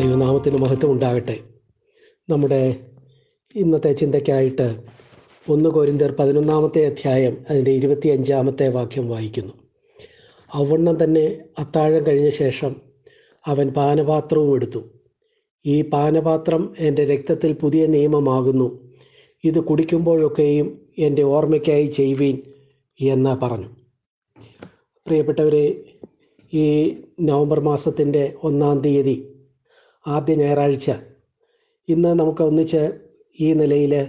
ദൈവനാമത്തിന് മഹത്വം ഉണ്ടാകട്ടെ നമ്മുടെ ഇന്നത്തെ ചിന്തയ്ക്കായിട്ട് ഒന്ന് കോരിന്തർ പതിനൊന്നാമത്തെ അധ്യായം അതിന്റെ ഇരുപത്തി അഞ്ചാമത്തെ വാക്യം വായിക്കുന്നു. അവണ്ണം തന്നെ അത്താഴം കഴിഞ്ഞ ശേഷം അവൻ പാനപാത്രവും എടുത്തു. ഈ പാനപാത്രം എന്റെ രക്തത്തിൽ പുതിയ നിയമമാകുന്നു. ഇത് കുടിക്കുമ്പോഴൊക്കെയും എന്റെ ഓർമ്മയ്ക്കായി ചെയ്യുവീൻ എന്ന് പറഞ്ഞു. പ്രിയപ്പെട്ടവരെ ഈ നവംബർ മാസത്തിന്റെ ഒന്നാം തീയതി ആദ്യ ഞായറാഴ്ച. ഇന്ന് നമുക്ക് ഒന്നിച്ച് ഈ നിലയിൽ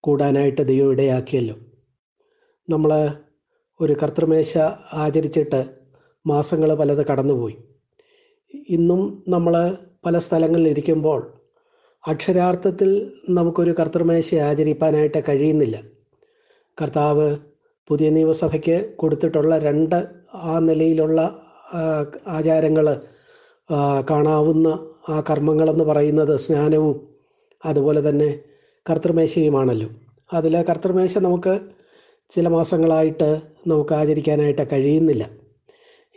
കൂടാനായിട്ട് ദൈവം ഇടയാക്കിയല്ലോ. നമ്മൾ ഒരു കർത്തൃമേശ ആചരിച്ചിട്ട് മാസങ്ങൾ പലത് കടന്നുപോയി. ഇന്നും നമ്മൾ പല സ്ഥലങ്ങളിൽ ഇരിക്കുമ്പോൾ അക്ഷരാർത്ഥത്തിൽ നമുക്കൊരു കർത്തൃമേശ ആചരിപ്പാനായിട്ട് കഴിയുന്നില്ല. കർത്താവ് പുതിയ നിയമസഭയ്ക്ക് കൊടുത്തിട്ടുള്ള രണ്ട് ആ നിലയിലുള്ള ആചാരങ്ങൾ കാണാവുന്ന ആ കർമ്മങ്ങളെന്ന് പറയുന്നത് സ്നാനവും അതുപോലെ തന്നെ കർത്തൃമേശയുമാണല്ലോ. അതിൽ കർത്തൃമേശ നമുക്ക് ചില മാസങ്ങളായിട്ട് നമുക്ക് ആചരിക്കാനായിട്ട് കഴിയുന്നില്ല.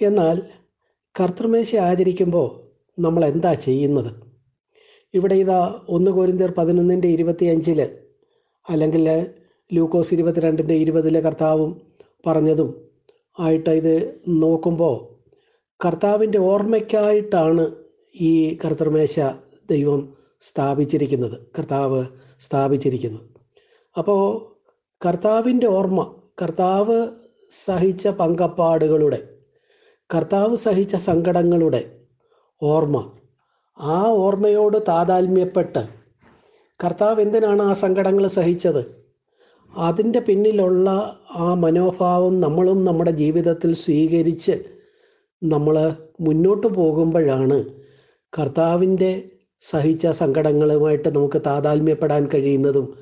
എന്നാൽ കർത്തൃമേശ ആചരിക്കുമ്പോൾ നമ്മൾ എന്താ ചെയ്യുന്നത്? ഇവിടെ ഇതാ ഒന്ന് കോരിന്തർ പതിനൊന്നിന്റെ ഇരുപത്തി അഞ്ചിൽ അല്ലെങ്കിൽ ലൂക്കോസ് ഇരുപത്തിരണ്ടിന്റെ ഇരുപതിലെ കർത്താവും പറഞ്ഞതും ആയിട്ട് ഇത് നോക്കുമ്പോൾ കർത്താവിന്റെ ഓർമ്മയ്ക്കായിട്ടാണ് ഈ കർത്തർമേശ ദൈവം സ്ഥാപിച്ചിരിക്കുന്നത് കർത്താവ് സ്ഥാപിച്ചിരിക്കുന്നത് അപ്പോൾ കർത്താവിന്റെ ഓർമ്മ കർത്താവ് സഹിച്ച പങ്കപ്പാടുകളുടെ കർത്താവ് സഹിച്ച സങ്കടങ്ങളുടെ ഓർമ്മ ആ ഓർമ്മയോട് താതാത്മ്യപ്പെട്ട് കർത്താവ് എന്തിനാണ് ആ സങ്കടങ്ങൾ സഹിച്ചത്? അതിന്റെ പിന്നിലുള്ള ആ മനോഭാവം നമ്മളും നമ്മുടെ ജീവിതത്തിൽ സ്വീകരിച്ച് നമ്മൾ മുന്നോട്ട് പോകുമ്പോഴാണ് കർത്താവിന്റെ സഹിച്ച സങ്കടങ്ങളുമായിട്ട് നമുക്ക് താതാത്മ്യപ്പെടാൻ കഴിയുന്നതും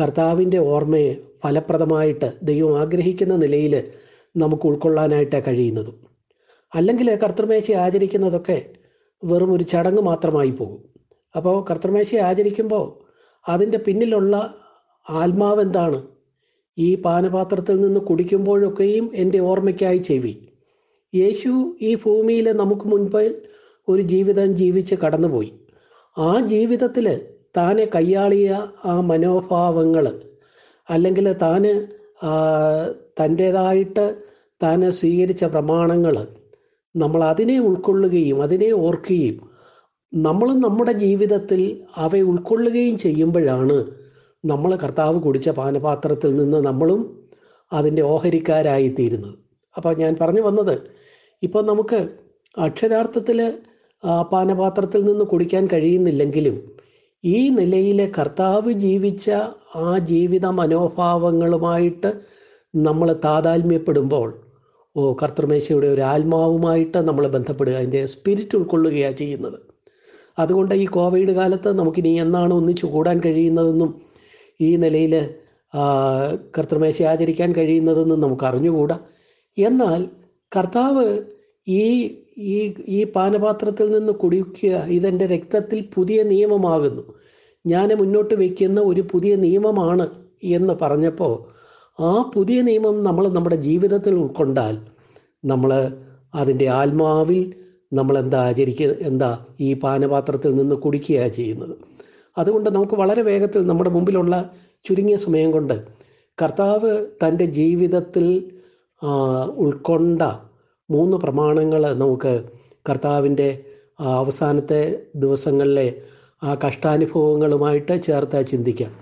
കർത്താവിന്റെ ഓർമ്മയെ ഫലപ്രദമായിട്ട് ദൈവം ആഗ്രഹിക്കുന്ന നിലയിൽ നമുക്ക് ഉൾക്കൊള്ളാനായിട്ട് കഴിയുന്നതും. അല്ലെങ്കിൽ കർത്തൃമേശ ആചരിക്കുന്നതൊക്കെ വെറും ഒരു ചടങ്ങ് മാത്രമായി പോകും. അപ്പോൾ കർത്തൃമേശ ആചരിക്കുമ്പോൾ അതിന്റെ പിന്നിലുള്ള ആത്മാവ് എന്താണ്? ഈ പാനപാത്രത്തിൽ നിന്ന് കുടിക്കുമ്പോഴൊക്കെയും എന്റെ ഓർമ്മയ്ക്കായി ചെവി. യേശു ഈ ഭൂമിയിൽ നമുക്ക് മുൻപിൽ ഒരു ജീവിതം ജീവിച്ച് കടന്നുപോയി. ആ ജീവിതത്തിൽ താനെ കയ്യാളിയ ആ മനോഭാവങ്ങൾ അല്ലെങ്കിൽ താന് തന്റേതായിട്ട് താന് സ്വീകരിച്ച പ്രമാണങ്ങൾ നമ്മൾ അതിനെ ഉൾക്കൊള്ളുകയും അതിനെ ഓർക്കുകയും നമ്മൾ നമ്മുടെ ജീവിതത്തിൽ അവയെ ഉൾക്കൊള്ളുകയും ചെയ്യുമ്പോഴാണ് നമ്മൾ കർത്താവ് കുടിച്ച പാനപാത്രത്തിൽ നിന്ന് നമ്മളും അതിന്റെ ഓഹരിക്കാരായിത്തീരുന്നത്. അപ്പോൾ ഞാൻ പറഞ്ഞു വന്നത് ഇപ്പോൾ നമുക്ക് അക്ഷരാർത്ഥത്തിൽ പാനപാത്രത്തിൽ നിന്ന് കുടിക്കാൻ കഴിയുന്നില്ലെങ്കിലും ഈ നിലയിലെ കർത്താവ് ജീവിച്ച ആ ജീവിത മനോഭാവങ്ങളുമായിട്ട് നമ്മൾ താതാത്മ്യപ്പെടുമ്പോൾ ഓ കർത്തൃമേശയുടെ ഒരു ആത്മാവുമായിട്ട് നമ്മൾ ബന്ധപ്പെടുക അതിന്റെ സ്പിരിറ്റ് ഉൾക്കൊള്ളുകയാണ് ചെയ്യുന്നത്. അതുകൊണ്ട് ഈ കോവിഡ് കാലത്ത് നമുക്കിനി എന്നാണ് ഒന്നിച്ചു കൂടാൻ കഴിയുന്നതെന്നും ഈ നിലയിൽ കർത്തൃമേശ ആചരിക്കാൻ കഴിയുന്നതെന്നും നമുക്ക് അറിഞ്ഞുകൂടാ എന്നാൽ കർത്താവ് ഈ ഈ ഈ പാനപാത്രത്തിൽ നിന്ന് കുടിക്കുക ഇതെന്റെ രക്തത്തിൽ പുതിയ നിയമമാകുന്നു. ഞാൻ മുന്നോട്ട് വയ്ക്കുന്ന ഒരു പുതിയ നിയമമാണ് എന്ന് പറഞ്ഞപ്പോൾ ആ പുതിയ നിയമം നമ്മൾ നമ്മുടെ ജീവിതത്തിൽ ഉൾക്കൊണ്ടാൽ നമ്മൾ അതിന്റെ ആത്മാവിൽ നമ്മൾ എന്താ ആചരിക്കുക എന്താ ഈ പാനപാത്രത്തിൽ നിന്ന് കുടിക്കുകയാണ് ചെയ്യുന്നത്. അതുകൊണ്ട് നമുക്ക് വളരെ വേഗത്തിൽ നമ്മുടെ മുമ്പിലുള്ള ചുരുങ്ങിയ സമയം കൊണ്ട് കർത്താവ് തന്റെ ജീവിതത്തിൽ ഉൾക്കൊണ്ട മൂന്ന് പ്രമാണങ്ങൾ നമുക്ക് കർത്താവിന്റെ അവസാനത്തെ ദിവസങ്ങളിലെ ആ കഷ്ടാനുഭവങ്ങളുമായിട്ട് ചേർത്ത് ചിന്തിക്കാം.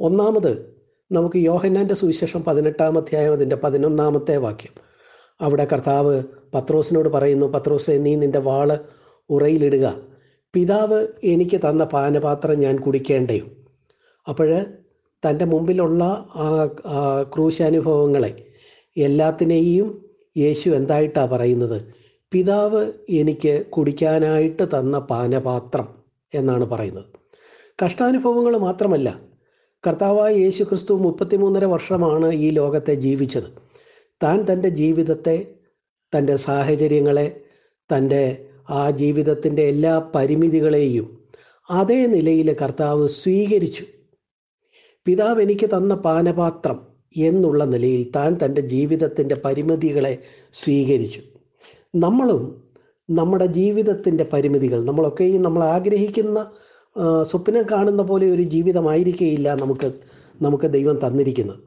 ഒന്നാമത് നമുക്ക് യോഹന്നാന്റെ സുവിശേഷം പതിനെട്ടാം അധ്യായം അതിന്റെ പതിനൊന്നാമത്തെ വാക്യം. അവിടെ കർത്താവ് പത്രോസിനോട് പറയുന്നു പത്രോസെ നീ നിന്റെ വാൾ ഉറയിലിടുക. പിതാവ് എനിക്ക് തന്ന പാനപാത്രം ഞാൻ കുടിക്കേണ്ടയും. അപ്പോൾ തന്റെ മുമ്പിലുള്ള ആ ക്രൂശാനുഭവങ്ങളെ എല്ലാത്തിനെയും യേശു എന്തായിട്ടാണ് പറയുന്നത്? പിതാവ് എനിക്ക് കുടിക്കാനായിട്ട് തന്ന പാനപാത്രം എന്നാണ് പറയുന്നത്. കഷ്ടാനുഭവങ്ങൾ മാത്രമല്ല കർത്താവായ യേശു ക്രിസ്തു മുപ്പത്തിമൂന്നര വർഷമാണ് ഈ ലോകത്തെ ജീവിച്ചത്. താൻ തന്റെ ജീവിതത്തെ തന്റെ സാഹചര്യങ്ങളെ തന്റെ ആ ജീവിതത്തിന്റെ എല്ലാ പരിമിതികളെയും അതേ നിലയിൽ കർത്താവ് സ്വീകരിച്ചു. പിതാവ് എനിക്ക് തന്ന പാനപാത്രം എന്നുള്ള നിലയിൽ താൻ തന്റെ ജീവിതത്തിന്റെ പരിമിതികളെ സ്വീകരിച്ചു. നമ്മളും നമ്മുടെ ജീവിതത്തിന്റെ പരിമിതികൾ നമ്മളൊക്കെയും നമ്മൾ ആഗ്രഹിക്കുന്ന സ്വപ്നം കാണുന്ന പോലെ ഒരു ജീവിതമായിരിക്കുകയില്ല നമുക്ക് നമുക്ക് ദൈവം തന്നിരിക്കുന്നത്.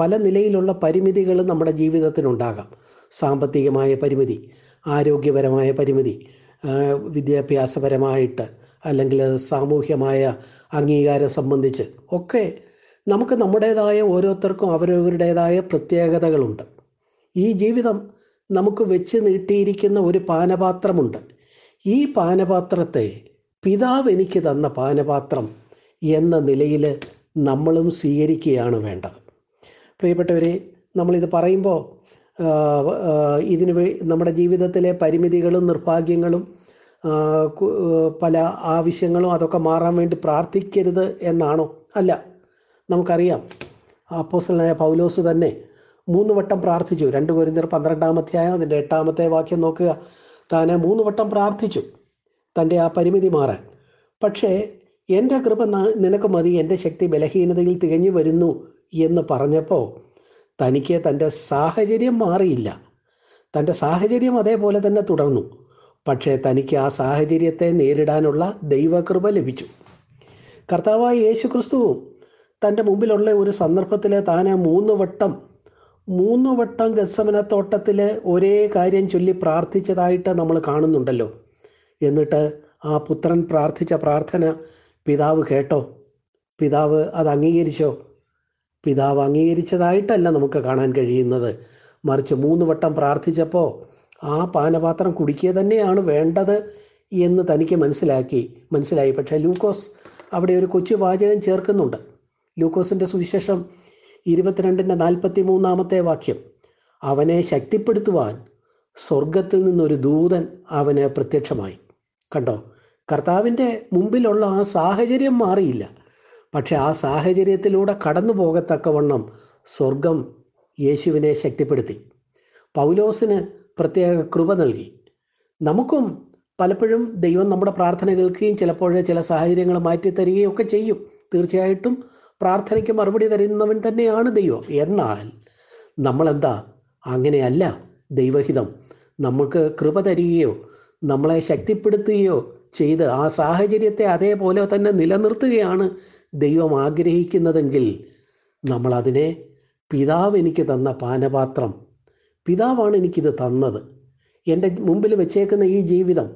പല നിലയിലുള്ള പരിമിതികൾ നമ്മുടെ ജീവിതത്തിനുണ്ടാകാം. സാമ്പത്തികമായ പരിമിതി ആരോഗ്യപരമായ പരിമിതി വിദ്യാഭ്യാസപരമായിട്ട് അല്ലെങ്കിൽ സാമൂഹ്യമായ അംഗീകാരം സംബന്ധിച്ച് ഒക്കെ നമുക്ക് നമ്മുടേതായ ഓരോരുത്തർക്കും അവരവരുടേതായ പ്രത്യേകതകളുണ്ട്. ഈ ജീവിതം നമുക്ക് വെച്ച് നീട്ടിയിരിക്കുന്ന ഒരു പാനപാത്രമുണ്ട്. ഈ പാനപാത്രത്തെ പിതാവ് എനിക്ക് തന്ന പാനപാത്രം എന്ന നിലയിൽ നമ്മളും സ്വീകരിക്കുകയാണ് വേണ്ടത്. പ്രിയപ്പെട്ടവരെ നമ്മളിത് പറയുമ്പോൾ ഇതിന് നമ്മുടെ ജീവിതത്തിലെ പരിമിതികളും നിർഭാഗ്യങ്ങളും പല ആവശ്യങ്ങളും അതൊക്കെ മാറാൻ വേണ്ടി പ്രാർത്ഥിക്കരുത് എന്നാണോ? അല്ല. നമുക്കറിയാം. അപ്പോസലായ പൗലോസ് തന്നെ മൂന്ന് വട്ടം പ്രാർത്ഥിച്ചു. രണ്ട് കുരിന്തർ പന്ത്രണ്ടാമധ്യായം അതിന്റെ എട്ടാമത്തെ വാക്യം നോക്കുക. താൻ മൂന്ന് വട്ടം പ്രാർത്ഥിച്ചു തന്റെ ആ പരിമിതി മാറാൻ. പക്ഷേ എന്റെ കൃപ നിനക്ക് മതി. എന്റെ ശക്തി ബലഹീനതയിൽ തികഞ്ഞു വരുന്നു എന്ന് പറഞ്ഞപ്പോൾ തനിക്ക് തന്റെ സാഹചര്യം മാറിയില്ല. തന്റെ സാഹചര്യം അതേപോലെ തന്നെ തുടർന്നു. പക്ഷേ തനിക്ക് ആ സാഹചര്യത്തെ നേരിടാനുള്ള ദൈവകൃപ ലഭിച്ചു. കർത്താവായ യേശു ക്രിസ്തുവും തന്റെ മുമ്പിലുള്ള ഒരു സന്ദർഭത്തിൽ താൻ മൂന്ന് വട്ടം മൂന്ന് വട്ടം ഗസമനത്തോട്ടത്തിൽ ഒരേ കാര്യം ചൊല്ലി പ്രാർത്ഥിച്ചതായിട്ട് നമ്മൾ കാണുന്നുണ്ടല്ലോ. എന്നിട്ട് ആ പുത്രൻ പ്രാർത്ഥിച്ച പ്രാർത്ഥന പിതാവ് കേട്ടോ? പിതാവ് അത് അംഗീകരിച്ചോ? പിതാവ് അംഗീകരിച്ചതായിട്ടല്ല നമുക്ക് കാണാൻ കഴിയുന്നത്. മറിച്ച് മൂന്ന് വട്ടം പ്രാർത്ഥിച്ചപ്പോൾ ആ പാനപാത്രം കുടിക്കുക തന്നെയാണ് വേണ്ടത് എന്ന് തനിക്ക് മനസ്സിലാക്കി. മനസ്സിലായി. പക്ഷേ ലൂക്കോസ് അവിടെ ഒരു കൊച്ചു വാചകം ചേർക്കുന്നുണ്ട്. ലൂക്കോസിന്റെ സുവിശേഷം ഇരുപത്തിരണ്ടിന്റെ നാൽപ്പത്തി മൂന്നാമത്തെ വാക്യം. അവനെ ശക്തിപ്പെടുത്തുവാൻ സ്വർഗത്തിൽ നിന്നൊരു ദൂതൻ അവന് പ്രത്യക്ഷമായി. കണ്ടോ? കർത്താവിന്റെ മുമ്പിലുള്ള ആ സാഹചര്യം മാറിയില്ല. പക്ഷെ ആ സാഹചര്യത്തിലൂടെ കടന്നു പോകത്തക്കവണ്ണം സ്വർഗം യേശുവിനെ ശക്തിപ്പെടുത്തി. പൗലോസിന് പ്രത്യേക കൃപ നൽകി. നമുക്കും പലപ്പോഴും ദൈവം നമ്മുടെ പ്രാർത്ഥന കേൾക്കുകയും ചിലപ്പോൾ ചില സാഹചര്യങ്ങൾ മാറ്റിത്തരികയും ഒക്കെ ചെയ്യും. തീർച്ചയായിട്ടും പ്രാർത്ഥനയ്ക്ക് മറുപടി തരുന്നവൻ തന്നെയാണ് ദൈവം. എന്നാൽ നമ്മളെന്താ? അങ്ങനെയല്ല. ദൈവഹിതം നമുക്ക് കൃപ തരികയോ നമ്മളെ ശക്തിപ്പെടുത്തുകയോ ചെയ്ത് ആ സാഹചര്യത്തെ അതേപോലെ തന്നെ നിലനിർത്തുകയാണ് ദൈവം ആഗ്രഹിക്കുന്നതെങ്കിൽ നമ്മളതിനെ പിതാവ് എനിക്ക് തന്ന പാനപാത്രം പിതാവാണ് എനിക്കിത് തന്നത്. എന്റെ മുമ്പിൽ വെച്ചേക്കുന്ന ഈ ജീവിതം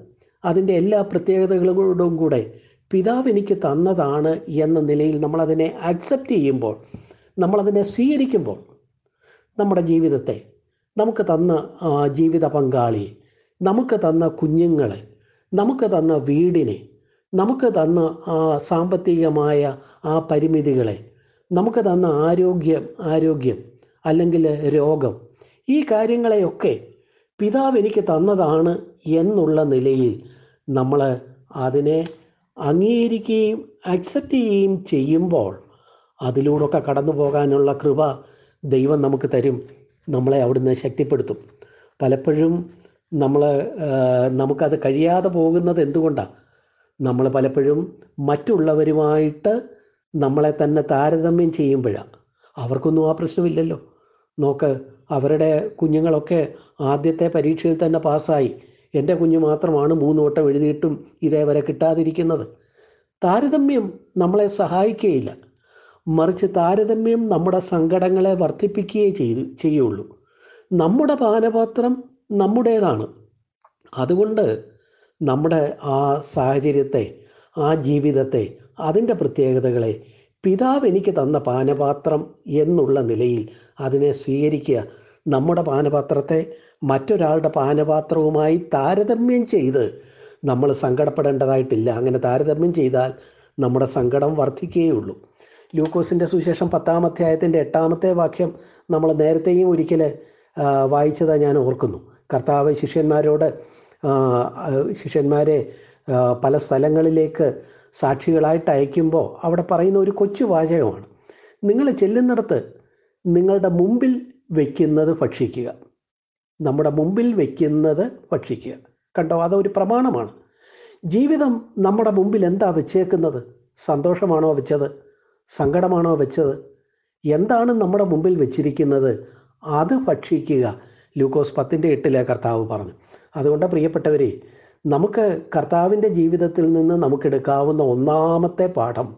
അതിന്റെ എല്ലാ പ്രത്യേകതകളോടും കൂടെ പിതാവ് എനിക്ക് തന്നതാണ് എന്ന നിലയിൽ നമ്മളതിനെ അക്സെപ്റ്റ് ചെയ്യുമ്പോൾ നമ്മളതിനെ സ്വീകരിക്കുമ്പോൾ നമ്മുടെ ജീവിതത്തെ നമുക്ക് തന്ന ജീവിത പങ്കാളിയെ നമുക്ക് തന്ന കുഞ്ഞുങ്ങളെ നമുക്ക് തന്ന വീടിനെ നമുക്ക് തന്ന സാമ്പത്തികമായ ആ പരിമിതികളെ നമുക്ക് തന്ന ആരോഗ്യം ആരോഗ്യം അല്ലെങ്കിൽ രോഗം ഈ കാര്യങ്ങളെയൊക്കെ പിതാവ് എനിക്ക് തന്നതാണ് എന്നുള്ള നിലയിൽ നമ്മൾ അതിനെ അംഗീകരിക്കുകയും അക്സെപ്റ്റ് ചെയ്യുകയും ചെയ്യുമ്പോൾ അതിലൂടെയൊക്കെ കടന്നു പോകാനുള്ള കൃപ ദൈവം നമുക്ക് തരും. നമ്മളെ അവിടുന്ന് ശക്തിപ്പെടുത്തും. പലപ്പോഴും നമ്മൾ നമുക്കത് കഴിയാതെ പോകുന്നത് എന്തുകൊണ്ടാണ് നമ്മൾ പലപ്പോഴും മറ്റുള്ളവരുമായിട്ട് നമ്മളെ തന്നെ താരതമ്യം ചെയ്യുമ്പോഴാണ് അവർക്കൊന്നും ആ പ്രശ്നമില്ലല്ലോ. നോക്ക് അവരുടെ കുഞ്ഞുങ്ങളൊക്കെ ആദ്യത്തെ പരീക്ഷയിൽ തന്നെ പാസ്സായി. എന്റെ കുഞ്ഞു മാത്രമാണ് മൂന്ന് വട്ടം എഴുതിയിട്ടും ഇതേവരെ കിട്ടാതിരിക്കുന്നത്. താരതമ്യം നമ്മളെ സഹായിക്കുകയില്ല മറിച്ച് താരതമ്യം നമ്മുടെ സങ്കടങ്ങളെ വർദ്ധിപ്പിക്കുകയേ ചെയ്തു ചെയ്യുള്ളൂ. നമ്മുടെ പാനപാത്രം നമ്മുടേതാണ്. അതുകൊണ്ട് നമ്മുടെ ആ സാഹചര്യത്തെ ആ ജീവിതത്തെ അതിന്റെ പ്രത്യേകതകളെ പിതാവ് എനിക്ക് തന്ന പാനപാത്രം എന്നുള്ള നിലയിൽ അതിനെ സ്വീകരിക്കുക നമ്മുടെ പാനപാത്രത്തെ മറ്റൊരാളുടെ പാനപാത്രവുമായി താരതമ്യം ചെയ്ത് നമ്മൾ സങ്കടപ്പെടേണ്ടതായിട്ടില്ല. അങ്ങനെ താരതമ്യം ചെയ്താൽ നമ്മുടെ സങ്കടം വർദ്ധിക്കുകയുള്ളൂ ലൂക്കോസിന്റെ സുശേഷം പത്താം അധ്യായത്തിന്റെ എട്ടാമത്തെ വാക്യം നമ്മൾ നേരത്തെയും ഒരിക്കൽ വായിച്ചതായി ഞാൻ ഓർക്കുന്നു. കർത്താവ് ശിഷ്യന്മാരോട് ശിഷ്യന്മാരെ പല സ്ഥലങ്ങളിലേക്ക് സാക്ഷികളായിട്ട് അയക്കുമ്പോൾ അവിടെ പറയുന്ന ഒരു കൊച്ചു വാചകമാണ്. നിങ്ങൾ ചെല്ലുന്നിടത്ത് നിങ്ങളുടെ മുമ്പിൽ വയ്ക്കുന്നത് ഭക്ഷിക്കുക. നമ്മുടെ മുമ്പിൽ വയ്ക്കുന്നത് ഭക്ഷിക്കുക. കണ്ടോ? അതൊരു പ്രമാണമാണ്. ജീവിതം നമ്മുടെ മുമ്പിൽ എന്താ വെച്ചേക്കുന്നത്? സന്തോഷമാണോ വെച്ചത്? സങ്കടമാണോ വെച്ചത്? എന്താണ് നമ്മുടെ മുമ്പിൽ വെച്ചിരിക്കുന്നത്? അത് ഭക്ഷിക്കുക. ലൂക്കോസ് പത്തിന്റെ എട്ടിലെ കർത്താവ് പറഞ്ഞു. അതുകൊണ്ട് പ്രിയപ്പെട്ടവരെ നമുക്ക് കർത്താവിന്റെ ജീവിതത്തിൽ നിന്ന് നമുക്കെടുക്കാവുന്ന ഒന്നാമത്തെ പാഠം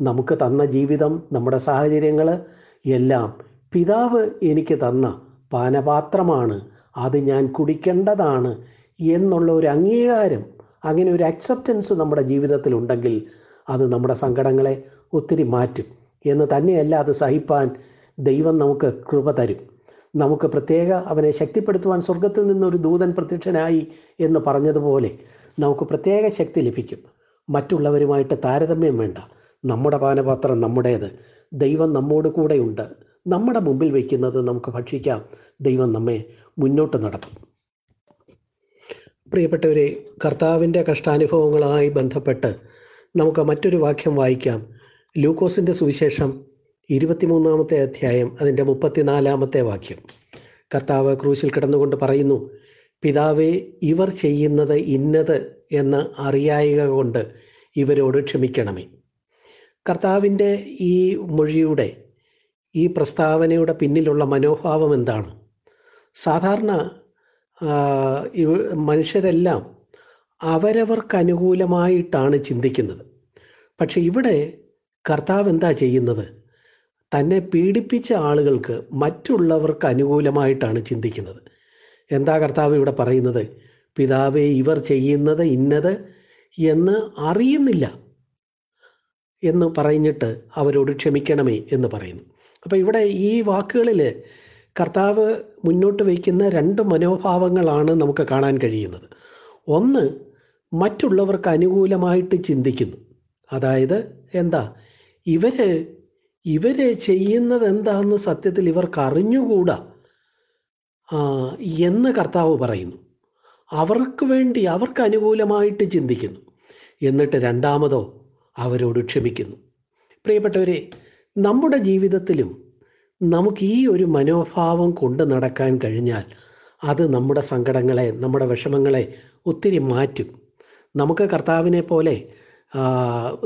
നമുക്ക് തന്ന ജീവിതം നമ്മുടെ സാഹചര്യങ്ങൾ എല്ലാം പിതാവ് എനിക്ക് തന്ന പാനപാത്രമാണ്. അത് ഞാൻ കുടിക്കേണ്ടതാണ് എന്നുള്ള ഒരു അംഗീകാരം അങ്ങനെ ഒരു അക്സെപ്റ്റൻസ് നമ്മുടെ ജീവിതത്തിൽ ഉണ്ടെങ്കിൽ അത് നമ്മുടെ സങ്കടങ്ങളെ ഒത്തിരി മാറ്റും. എന്ന് തന്നെയല്ല അത് സഹിപ്പാൻ ദൈവം നമുക്ക് കൃപ തരും. നമുക്ക് പ്രത്യേക അവനെ ശക്തിപ്പെടുത്തുവാൻ സ്വർഗത്തിൽ നിന്നൊരു ദൂതൻ പ്രത്യക്ഷനായി എന്ന് പറഞ്ഞതുപോലെ നമുക്ക് പ്രത്യേക ശക്തി ലഭിക്കും. മറ്റുള്ളവരുമായിട്ട് താരതമ്യം വേണ്ട. നമ്മുടെ പാനപാത്രം നമ്മുടേത്. ദൈവം നമ്മോട് കൂടെയുണ്ട്. നമ്മുടെ മുമ്പിൽ വയ്ക്കുന്നത് നമുക്ക് ഭക്ഷിക്കാം. ദൈവം നമ്മെ മുന്നോട്ട് നടത്തും. പ്രിയപ്പെട്ടവരെ കർത്താവിന്റെ കഷ്ടാനുഭവങ്ങളുമായി ബന്ധപ്പെട്ട് നമുക്ക് മറ്റൊരു വാക്യം വായിക്കാം. ലൂക്കോസിന്റെ സുവിശേഷം ഇരുപത്തിമൂന്നാമത്തെ അധ്യായം അതിന്റെ മുപ്പത്തിനാലാമത്തെ വാക്യം. കർത്താവ് ക്രൂശിൽ കിടന്നുകൊണ്ട് പറയുന്നു പിതാവേ ഇവർ ചെയ്യുന്നത് ഇന്നത് എന്ന് അറിയായിക കൊണ്ട് ഇവരോട് ക്ഷമിക്കണമേ. കർത്താവിന്റെ ഈ മൊഴിയുടെ ഈ പ്രസ്താവനയുടെ പിന്നിലുള്ള മനോഭാവം എന്താണ്? സാധാരണ മനുഷ്യരെല്ലാം അവരവർക്ക് അനുകൂലമായിട്ടാണ് ചിന്തിക്കുന്നത്. പക്ഷെ ഇവിടെ കർത്താവ് എന്താ ചെയ്യുന്നത്? തന്നെ പീഡിപ്പിച്ച ആളുകൾക്ക് മറ്റുള്ളവർക്ക് അനുകൂലമായിട്ടാണ് ചിന്തിക്കുന്നത്. എന്താ കർത്താവ് ഇവിടെ പറയുന്നത്? പിതാവെ ഇവർ ചെയ്യുന്നത് ഇന്നത് എന്ന് അറിയുന്നില്ല എന്ന് പറഞ്ഞിട്ട് അവരോട് ക്ഷമിക്കണമേ എന്ന് പറയുന്നു. അപ്പോൾ ഇവിടെ ഈ വാക്കുകളിൽ കർത്താവ് മുന്നോട്ട് വയ്ക്കുന്ന രണ്ട് മനോഭാവങ്ങളാണ് നമുക്ക് കാണാൻ കഴിയുന്നത്. ഒന്ന് മറ്റുള്ളവർക്ക് അനുകൂലമായിട്ട് ചിന്തിക്കുന്നു. അതായത് എന്താ? ഇവർ ഇവർ ചെയ്യുന്നത് എന്താണെന്ന് സത്യത്തിൽ ഇവർക്ക് അറിഞ്ഞുകൂടാ. എന്ന് കർത്താവ് പറയുന്നു. അവർക്ക് വേണ്ടി അവർക്ക് അനുകൂലമായിട്ട് ചിന്തിക്കുന്നു. എന്നിട്ട് രണ്ടാമതോ അവരോട് ക്ഷമിക്കുന്നു. പ്രിയപ്പെട്ടവരെ നമ്മുടെ ജീവിതത്തിലും നമുക്ക് ഈ ഒരു മനോഭാവം കൊണ്ട് നടക്കാൻ കഴിഞ്ഞാൽ അത് നമ്മുടെ സങ്കടങ്ങളെ നമ്മുടെ വിഷമങ്ങളെ ഒത്തിരി മാറ്റും. നമുക്ക് കർത്താവിനെ പോലെ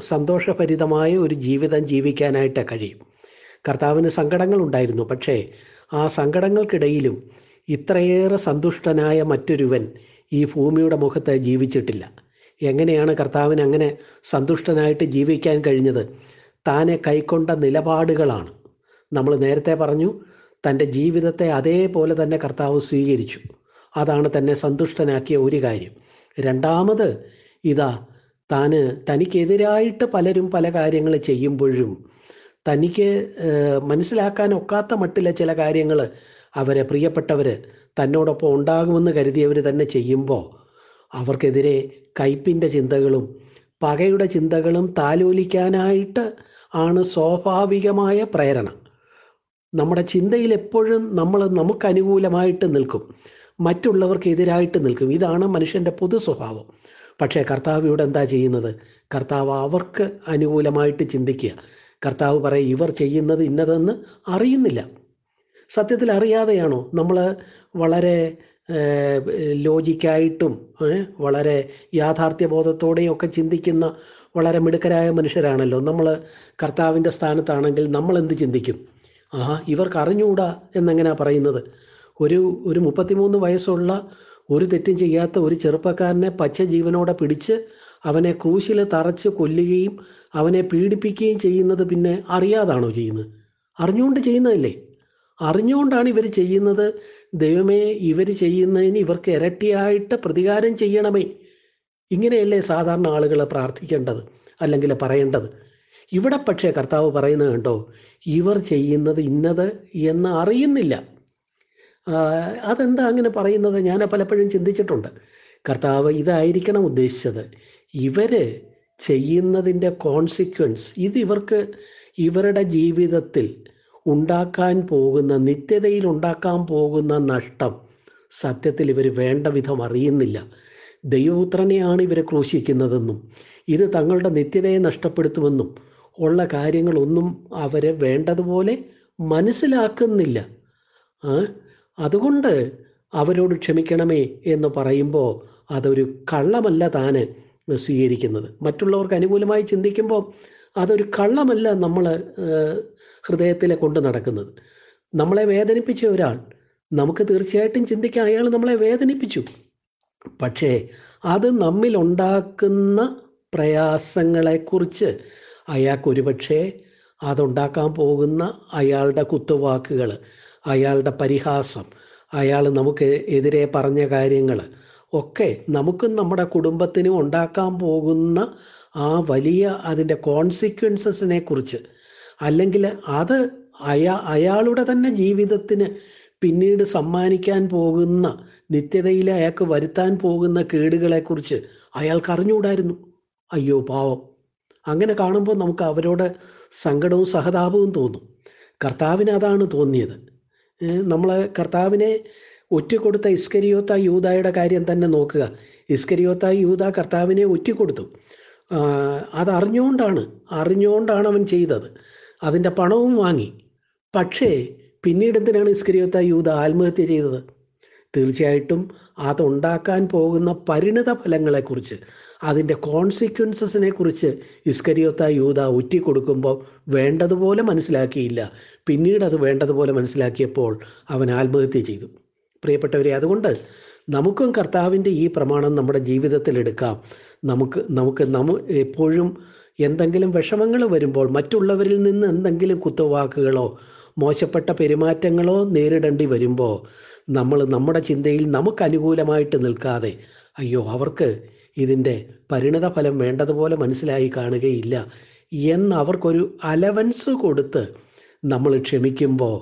സന്തോഷഭരിതമായ ഒരു ജീവിതം ജീവിക്കാനായിട്ട് കഴിയും. കർത്താവിന് സങ്കടങ്ങളുണ്ടായിരുന്നു പക്ഷേ ആ സങ്കടങ്ങൾക്കിടയിലും ഇത്രയേറെ സന്തുഷ്ടനായ മറ്റൊരുവൻ ഈ ഭൂമിയുടെ മുഖത്ത് ജീവിച്ചിട്ടില്ല. എങ്ങനെയാണ് കർത്താവിന് അങ്ങനെ സന്തുഷ്ടനായിട്ട് ജീവിക്കാൻ കഴിഞ്ഞത്? താനെ കൈക്കൊണ്ട നിലപാടുകളാണ്. നമ്മൾ നേരത്തെ പറഞ്ഞു തന്റെ ജീവിതത്തെ അതേപോലെ തന്നെ കർത്താവ് സ്വീകരിച്ചു. അതാണ് തന്നെ സന്തുഷ്ടനാക്കിയ ഒരു കാര്യം. രണ്ടാമത് ഇതാ താന് തനിക്കെതിരായിട്ട് പലരും പല കാര്യങ്ങൾ ചെയ്യുമ്പോഴും തനിക്ക് മനസ്സിലാക്കാൻ ഒക്കാത്ത മട്ടിലെ ചില കാര്യങ്ങൾ അവരെ പ്രിയപ്പെട്ടവർ തന്നോടൊപ്പം ഉണ്ടാകുമെന്ന് കരുതിയവർ തന്നെ ചെയ്യുമ്പോൾ അവർക്കെതിരെ കയ്പിന്റെ ചിന്തകളും പകയുടെ ചിന്തകളും താലോലിക്കാനായിട്ട് ആണ് സ്വാഭാവികമായ പ്രേരണ. നമ്മുടെ ചിന്തയിൽ എപ്പോഴും നമ്മൾ നമുക്ക് അനുകൂലമായിട്ട് നിൽക്കും. മറ്റുള്ളവർക്ക് എതിരായിട്ട് നിൽക്കും. ഇതാണ് മനുഷ്യന്റെ പൊതു സ്വഭാവം. പക്ഷേ കർത്താവ് ഇവിടെ എന്താ ചെയ്യുന്നത്? കർത്താവ് അവർക്ക് അനുകൂലമായിട്ട് ചിന്തിക്കുക. കർത്താവ് പറയും ഇവർ ചെയ്യുന്നത് ഇന്നതെന്ന് അറിയുന്നില്ല. സത്യത്തിൽ അറിയാതെയാണോ? നമ്മൾ വളരെ ലോജിക്കായിട്ടും വളരെ യാഥാർത്ഥ്യബോധത്തോടെയും ഒക്കെ ചിന്തിക്കുന്ന വളരെ മിടുക്കരായ മനുഷ്യരാണല്ലോ. നമ്മൾ കർത്താവിന്റെ സ്ഥാനത്താണെങ്കിൽ നമ്മൾ എന്ത് ചിന്തിക്കും? ആഹാ ഇവർക്ക് അറിഞ്ഞുകൂടാ എന്നെങ്ങനെയാ പറയുന്നത്? ഒരു ഒരു മുപ്പത്തിമൂന്ന് വയസ്സുള്ള ഒരു തെറ്റും ചെയ്യാത്ത ഒരു ചെറുപ്പക്കാരനെ പച്ച ജീവനോടെ പിടിച്ച് അവനെ ക്രൂശിൽ തറച്ച് കൊല്ലുകയും അവനെ പീഡിപ്പിക്കുകയും ചെയ്യുന്നത് പിന്നെ അറിയാതാണോ ചെയ്യുന്നത്? അറിഞ്ഞുകൊണ്ട് ചെയ്യുന്നതല്ലേ? അറിഞ്ഞുകൊണ്ടാണ് ഇവർ ചെയ്യുന്നത്. ദൈവമേ ഇവർ ചെയ്യുന്നതിന് ഇവർക്ക് ഇരട്ടിയായിട്ട് പ്രതികാരം ചെയ്യണമേ. ഇങ്ങനെയല്ലേ സാധാരണ ആളുകൾ പ്രാർത്ഥിക്കേണ്ടത് അല്ലെങ്കിൽ പറയേണ്ടത്? ഇവിടെ പക്ഷേ കർത്താവ് പറയുന്നത് കണ്ടോ ഇവർ ചെയ്യുന്നത് ഇന്നത് എന്ന് അറിയുന്നില്ല. അതെന്താ അങ്ങനെ പറയുന്നത്? ഞാൻ പലപ്പോഴും ചിന്തിച്ചിട്ടുണ്ട്. കർത്താവ് ഇതായിരിക്കണം ഉദ്ദേശിച്ചത്. ഇവർ ചെയ്യുന്നതിന്റെ കോൺസിക്വൻസ് ഇത് ഇവർക്ക് ഇവരുടെ ജീവിതത്തിൽ ഉണ്ടാക്കാൻ പോകുന്ന നിത്യതയിൽ ഉണ്ടാക്കാൻ പോകുന്ന നഷ്ടം സത്യത്തിൽ ഇവർ വേണ്ട വിധം അറിയുന്നില്ല. ദൈവപുത്രനെയാണ് ഇവരെ ക്രൂശിക്കുന്നതെന്നും ഇത് തങ്ങളുടെ നിത്യതയെ നഷ്ടപ്പെടുത്തുമെന്നും ഉള്ള കാര്യങ്ങളൊന്നും അവരെ വേണ്ടതുപോലെ മനസ്സിലാക്കുന്നില്ല. അതുകൊണ്ട് അവരോട് ക്ഷമിക്കണമേ എന്ന് പറയുമ്പോൾ അതൊരു കള്ളമല്ല താന് സ്വീകരിക്കുന്നത്. മറ്റുള്ളവർക്ക് അനുകൂലമായി ചിന്തിക്കുമ്പോൾ അതൊരു കള്ളമല്ല നമ്മൾ ഹൃദയത്തിലെ കൊണ്ട് നടക്കുന്നത്. നമ്മളെ വേദനിപ്പിച്ച ഒരാൾ നമുക്ക് തീർച്ചയായിട്ടും ചിന്തിക്കാം അയാൾ നമ്മളെ വേദനിപ്പിച്ചു. പക്ഷേ അത് നമ്മിലുണ്ടാക്കുന്ന പ്രയാസങ്ങളെക്കുറിച്ച് അയാൾക്കൊരു പക്ഷേ അതുണ്ടാക്കാൻ പോകുന്ന അയാളുടെ കുത്തുവാക്കുകൾ അയാളുടെ പരിഹാസം അയാൾ നമുക്ക് എതിരെ പറഞ്ഞ കാര്യങ്ങൾ ഒക്കെ നമുക്കും നമ്മുടെ കുടുംബത്തിനും ഉണ്ടാക്കാൻ പോകുന്ന ആ വലിയ അതിന്റെ കോൺസിക്വൻസസിനെ കുറിച്ച് അല്ലെങ്കിൽ അത് അയാ അയാളുടെ തന്നെ ജീവിതത്തിന് പിന്നീട് സമ്മാനിക്കാൻ പോകുന്ന നിത്യതയിൽ അയാൾക്ക് വരുത്താൻ പോകുന്ന കേടുകളെക്കുറിച്ച് അയാൾക്ക് അറിഞ്ഞുകൂടായിരുന്നു. അയ്യോ പാവം. അങ്ങനെ കാണുമ്പോൾ നമുക്ക് അവരോട് സങ്കടവും സഹതാപവും തോന്നും. കർത്താവിന് അതാണ് തോന്നിയത്. നമ്മൾ കർത്താവിനെ ഒറ്റിക്കൊടുത്ത ഇസ്കരിയോത്ത യൂതായുടെ കാര്യം തന്നെ നോക്കുക. ഇസ്കരിയോത്ത യൂത കർത്താവിനെ ഒറ്റിക്കൊടുത്തു. അത് അറിഞ്ഞുകൊണ്ടാണ് അറിഞ്ഞുകൊണ്ടാണ് അവൻ ചെയ്തത്. അതിന്റെ പണവും വാങ്ങി. പക്ഷേ പിന്നീട് എന്തിനാണ് ഇസ്കരിയോത്ത യൂത ആത്മഹത്യ ചെയ്തത്? തീർച്ചയായിട്ടും അതുണ്ടാക്കാൻ പോകുന്ന പരിണിത ഫലങ്ങളെക്കുറിച്ച് അതിന്റെ കോൺസിക്വൻസസിനെ കുറിച്ച് ഇസ്കരിയോത്ത യൂത ഒറ്റിക്കൊടുക്കുമ്പോൾ വേണ്ടതുപോലെ മനസ്സിലാക്കിയില്ല. പിന്നീട് അത് വേണ്ടതുപോലെ മനസ്സിലാക്കിയപ്പോൾ അവൻ ആത്മഹത്യ ചെയ്തു. പ്രിയപ്പെട്ടവരെ അതുകൊണ്ട് നമുക്കും കർത്താവിന്റെ ഈ പ്രമാണം നമ്മുടെ ജീവിതത്തിൽ എടുക്കാം. നമുക്ക് നമുക്ക് നമ എപ്പോഴും എന്തെങ്കിലും വിഷമങ്ങൾ വരുമ്പോൾ മറ്റുള്ളവരിൽ നിന്ന് എന്തെങ്കിലും കുത്തുവാക്കുകളോ മോശപ്പെട്ട പെരുമാറ്റങ്ങളോ നേരിടേണ്ടി വരുമ്പോൾ നമ്മൾ നമ്മുടെ ചിന്തയിൽ നമുക്ക് അനുകൂലമായിട്ട് നിൽക്കാതെ അയ്യോ അവർക്ക് ഇതിന്റെ പരിണിത ഫലം വേണ്ടതുപോലെ മനസ്സിലായി കാണുകയില്ല എന്ന് അവർക്കൊരു അലവൻസ് കൊടുത്ത് നമ്മൾ ക്ഷമിക്കുമ്പോൾ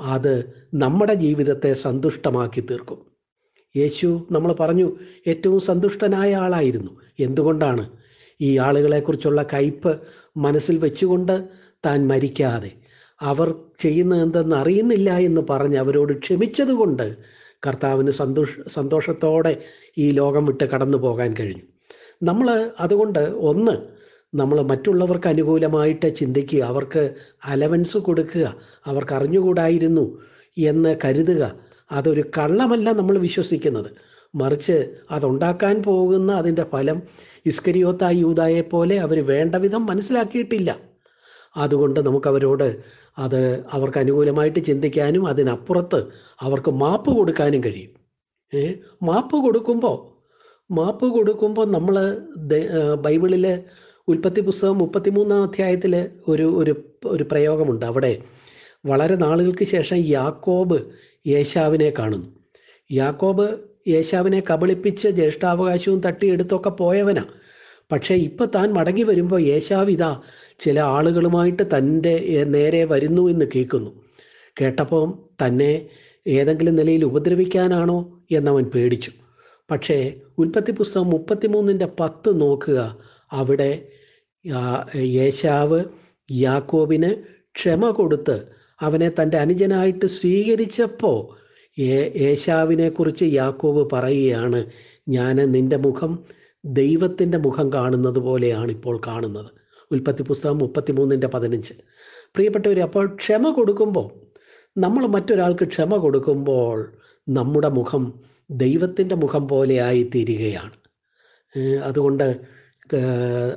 അത് നമ്മുടെ ജീവിതത്തെ സന്തുഷ്ടമാക്കി തീർക്കും. യേശു നമ്മൾ പറഞ്ഞു ഏറ്റവും സന്തുഷ്ടനായ ആളായിരുന്നു. എന്തുകൊണ്ടാണ്? ഈ ആളുകളെക്കുറിച്ചുള്ള കയ്പ് മനസ്സിൽ വെച്ചുകൊണ്ട് താൻ മരിക്കാതെ അവർ ചെയ്യുന്നത് എന്തെന്ന് അറിയുന്നില്ല എന്ന് പറഞ്ഞ് അവരോട് ക്ഷമിച്ചതുകൊണ്ട് കർത്താവിന് സന്തോഷ സന്തോഷത്തോടെ ഈ ലോകം വിട്ട് കടന്നു പോകാൻ കഴിഞ്ഞു. നമ്മൾ അതുകൊണ്ട് ഒന്ന് നമ്മൾ മറ്റുള്ളവർക്ക് അനുകൂലമായിട്ട് ചിന്തിക്കുക അവർക്ക് അലവൻസ് കൊടുക്കുക അവർക്ക് അറിഞ്ഞുകൂടായിരുന്നു എന്ന് കരുതുക. അതൊരു കള്ളമല്ല നമ്മൾ വിശ്വസിക്കുന്നത്. മറിച്ച് അതുണ്ടാക്കാൻ പോകുന്ന അതിന്റെ ഫലം ഇസ്കരിയോത്ത യൂതായെ പോലെ അവർ വേണ്ട വിധം മനസ്സിലാക്കിയിട്ടില്ല. അതുകൊണ്ട് നമുക്കവരോട് അത് അവർക്ക് അനുകൂലമായിട്ട് ചിന്തിക്കാനും അതിനപ്പുറത്ത് അവർക്ക് മാപ്പ് കൊടുക്കാനും കഴിയും. മാപ്പ് കൊടുക്കുമ്പോൾ മാപ്പ് കൊടുക്കുമ്പോൾ നമ്മൾ ബൈബിളിലെ ഉൽപ്പത്തി പുസ്തകം മുപ്പത്തിമൂന്നാം അധ്യായത്തിൽ ഒരു ഒരു ഒരു പ്രയോഗമുണ്ട്. അവിടെ വളരെ നാളുകൾക്ക് ശേഷം യാക്കോബ് യേശാവിനെ കാണുന്നു. യാക്കോബ് യേശാവിനെ കബളിപ്പിച്ച് ജ്യേഷ്ഠാവകാശവും തട്ടിയെടുത്തൊക്കെ പോയവനാ. പക്ഷേ ഇപ്പം താൻ മടങ്ങി വരുമ്പോൾ യേശാവിത ചില ആളുകളുമായിട്ട് തന്റെ നേരെ വരുന്നു എന്ന് കേൾക്കുന്നു. കേട്ടപ്പോൾ തന്നെ ഏതെങ്കിലും നിലയിൽ ഉപദ്രവിക്കാനാണോ എന്നവൻ പേടിച്ചു. പക്ഷേ ഉൽപ്പത്തി പുസ്തകം മുപ്പത്തിമൂന്നിന്റെ പത്ത് നോക്കുക. അവിടെ യേശാവ് യാക്കോബിന് ക്ഷമ കൊടുത്ത് അവനെ തന്റെ അനുജനായിട്ട് സ്വീകരിച്ചപ്പോൾ യേശാവിനെക്കുറിച്ച് കുറിച്ച് യാക്കോബ് പറയുകയാണ് ഞാൻ നിന്റെ മുഖം ദൈവത്തിന്റെ മുഖം കാണുന്നത് പോലെയാണ് ഇപ്പോൾ കാണുന്നത്. ഉൽപ്പത്തി പുസ്തകം മുപ്പത്തിമൂന്നിന്റെ പതിനഞ്ച് പ്രിയപ്പെട്ടവർ അപ്പോൾ ക്ഷമ കൊടുക്കുമ്പോൾ നമ്മൾ മറ്റൊരാൾക്ക് ക്ഷമ കൊടുക്കുമ്പോൾ നമ്മുടെ മുഖം ദൈവത്തിന്റെ മുഖം പോലെ ആയിത്തീരുകയാണ്. അതുകൊണ്ട്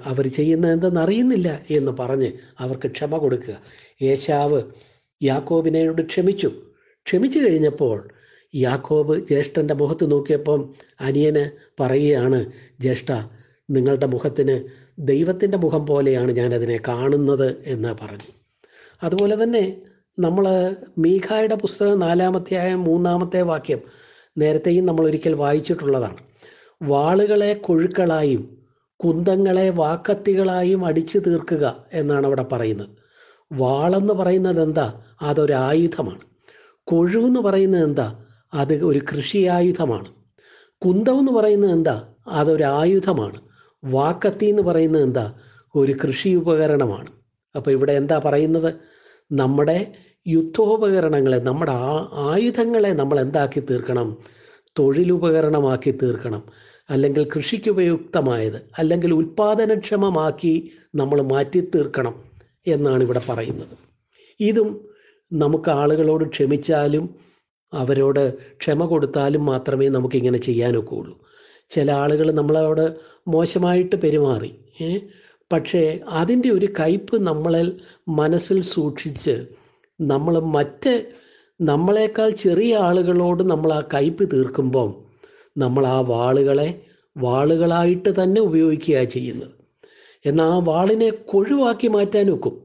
അവർ ചെയ്യുന്ന എന്തെന്ന് അറിയുന്നില്ല എന്ന് പറഞ്ഞ് അവർക്ക് ക്ഷമ കൊടുക്കുക. യേശാവ് യാക്കോബിനോട് ക്ഷമിച്ചു. ക്ഷമിച്ചു കഴിഞ്ഞപ്പോൾ യാക്കോബ് ജ്യേഷ്ഠന്റെ മുഖത്ത് നോക്കിയപ്പം അനിയന് പറയുകയാണ് ജ്യേഷ്ഠ നിങ്ങളുടെ മുഖത്തിന് ദൈവത്തിന്റെ മുഖം പോലെയാണ് ഞാനതിനെ കാണുന്നത് എന്ന് പറഞ്ഞു. അതുപോലെ തന്നെ നമ്മൾ മീഖായുടെ പുസ്തകം നാലാമത്തെയായ മൂന്നാമത്തെ വാക്യം നേരത്തെയും നമ്മൾ ഒരിക്കൽ വായിച്ചിട്ടുള്ളതാണ്. വാളുകളെ കൊഴുക്കളായും കുന്തങ്ങളെ വാക്കത്തികളായും അടിച്ചു തീർക്കുക എന്നാണ് അവിടെ പറയുന്നത്. വാളെന്ന് പറയുന്നത് എന്താ? അതൊരു ആയുധമാണ് കൊഴുവെന്ന് പറയുന്നത് എന്താ? അത് ഒരു കൃഷി ആയുധമാണ് കുന്തം എന്ന് പറയുന്നത് എന്താ? അതൊരു ആയുധമാണ്. വാക്കത്തി എന്ന് പറയുന്നത് എന്താ? ഒരു കൃഷി ഉപകരണമാണ്. അപ്പോൾ ഇവിടെ എന്താ പറയുന്നത്? നമ്മുടെ യുദ്ധോപകരണങ്ങളെ നമ്മുടെ ആ ആയുധങ്ങളെ നമ്മൾ എന്താക്കി തീർക്കണം? തൊഴിലുപകരണമാക്കി തീർക്കണം. അല്ലെങ്കിൽ കൃഷിക്ക് ഉപയുക്തമായത് അല്ലെങ്കിൽ ഉൽപാദനക്ഷമമാക്കി നമ്മൾ മാറ്റി തീർക്കണം എന്നാണ് ഇവിടെ പറയുന്നത്. ഇതും നമുക്ക് ആളുകളോട് ക്ഷമിച്ചാലും അവരോട് ക്ഷമ കൊടുത്താലും മാത്രമേ നമുക്കിങ്ങനെ ചെയ്യാനൊക്കെ ഉള്ളൂ ചില ആളുകൾ നമ്മളോട് മോശമായിട്ട് പെരുമാറി പക്ഷേ അതിന്റെ ഒരു കയ്പ് നമ്മളിൽ മനസ്സിൽ സൂക്ഷിച്ച് നമ്മൾ മറ്റ് നമ്മളെക്കാൾ ചെറിയ ആളുകളോട് നമ്മൾ ആ കയ്പ് തീർക്കുമ്പം നമ്മൾ ആ വാളുകളെ വാളുകളായിട്ട് തന്നെ ഉപയോഗിക്കുക ചെയ്യുന്നത്. എന്നാൽ ആ വാളിനെ കൊഴുവാക്കി മാറ്റാൻ ഒക്കും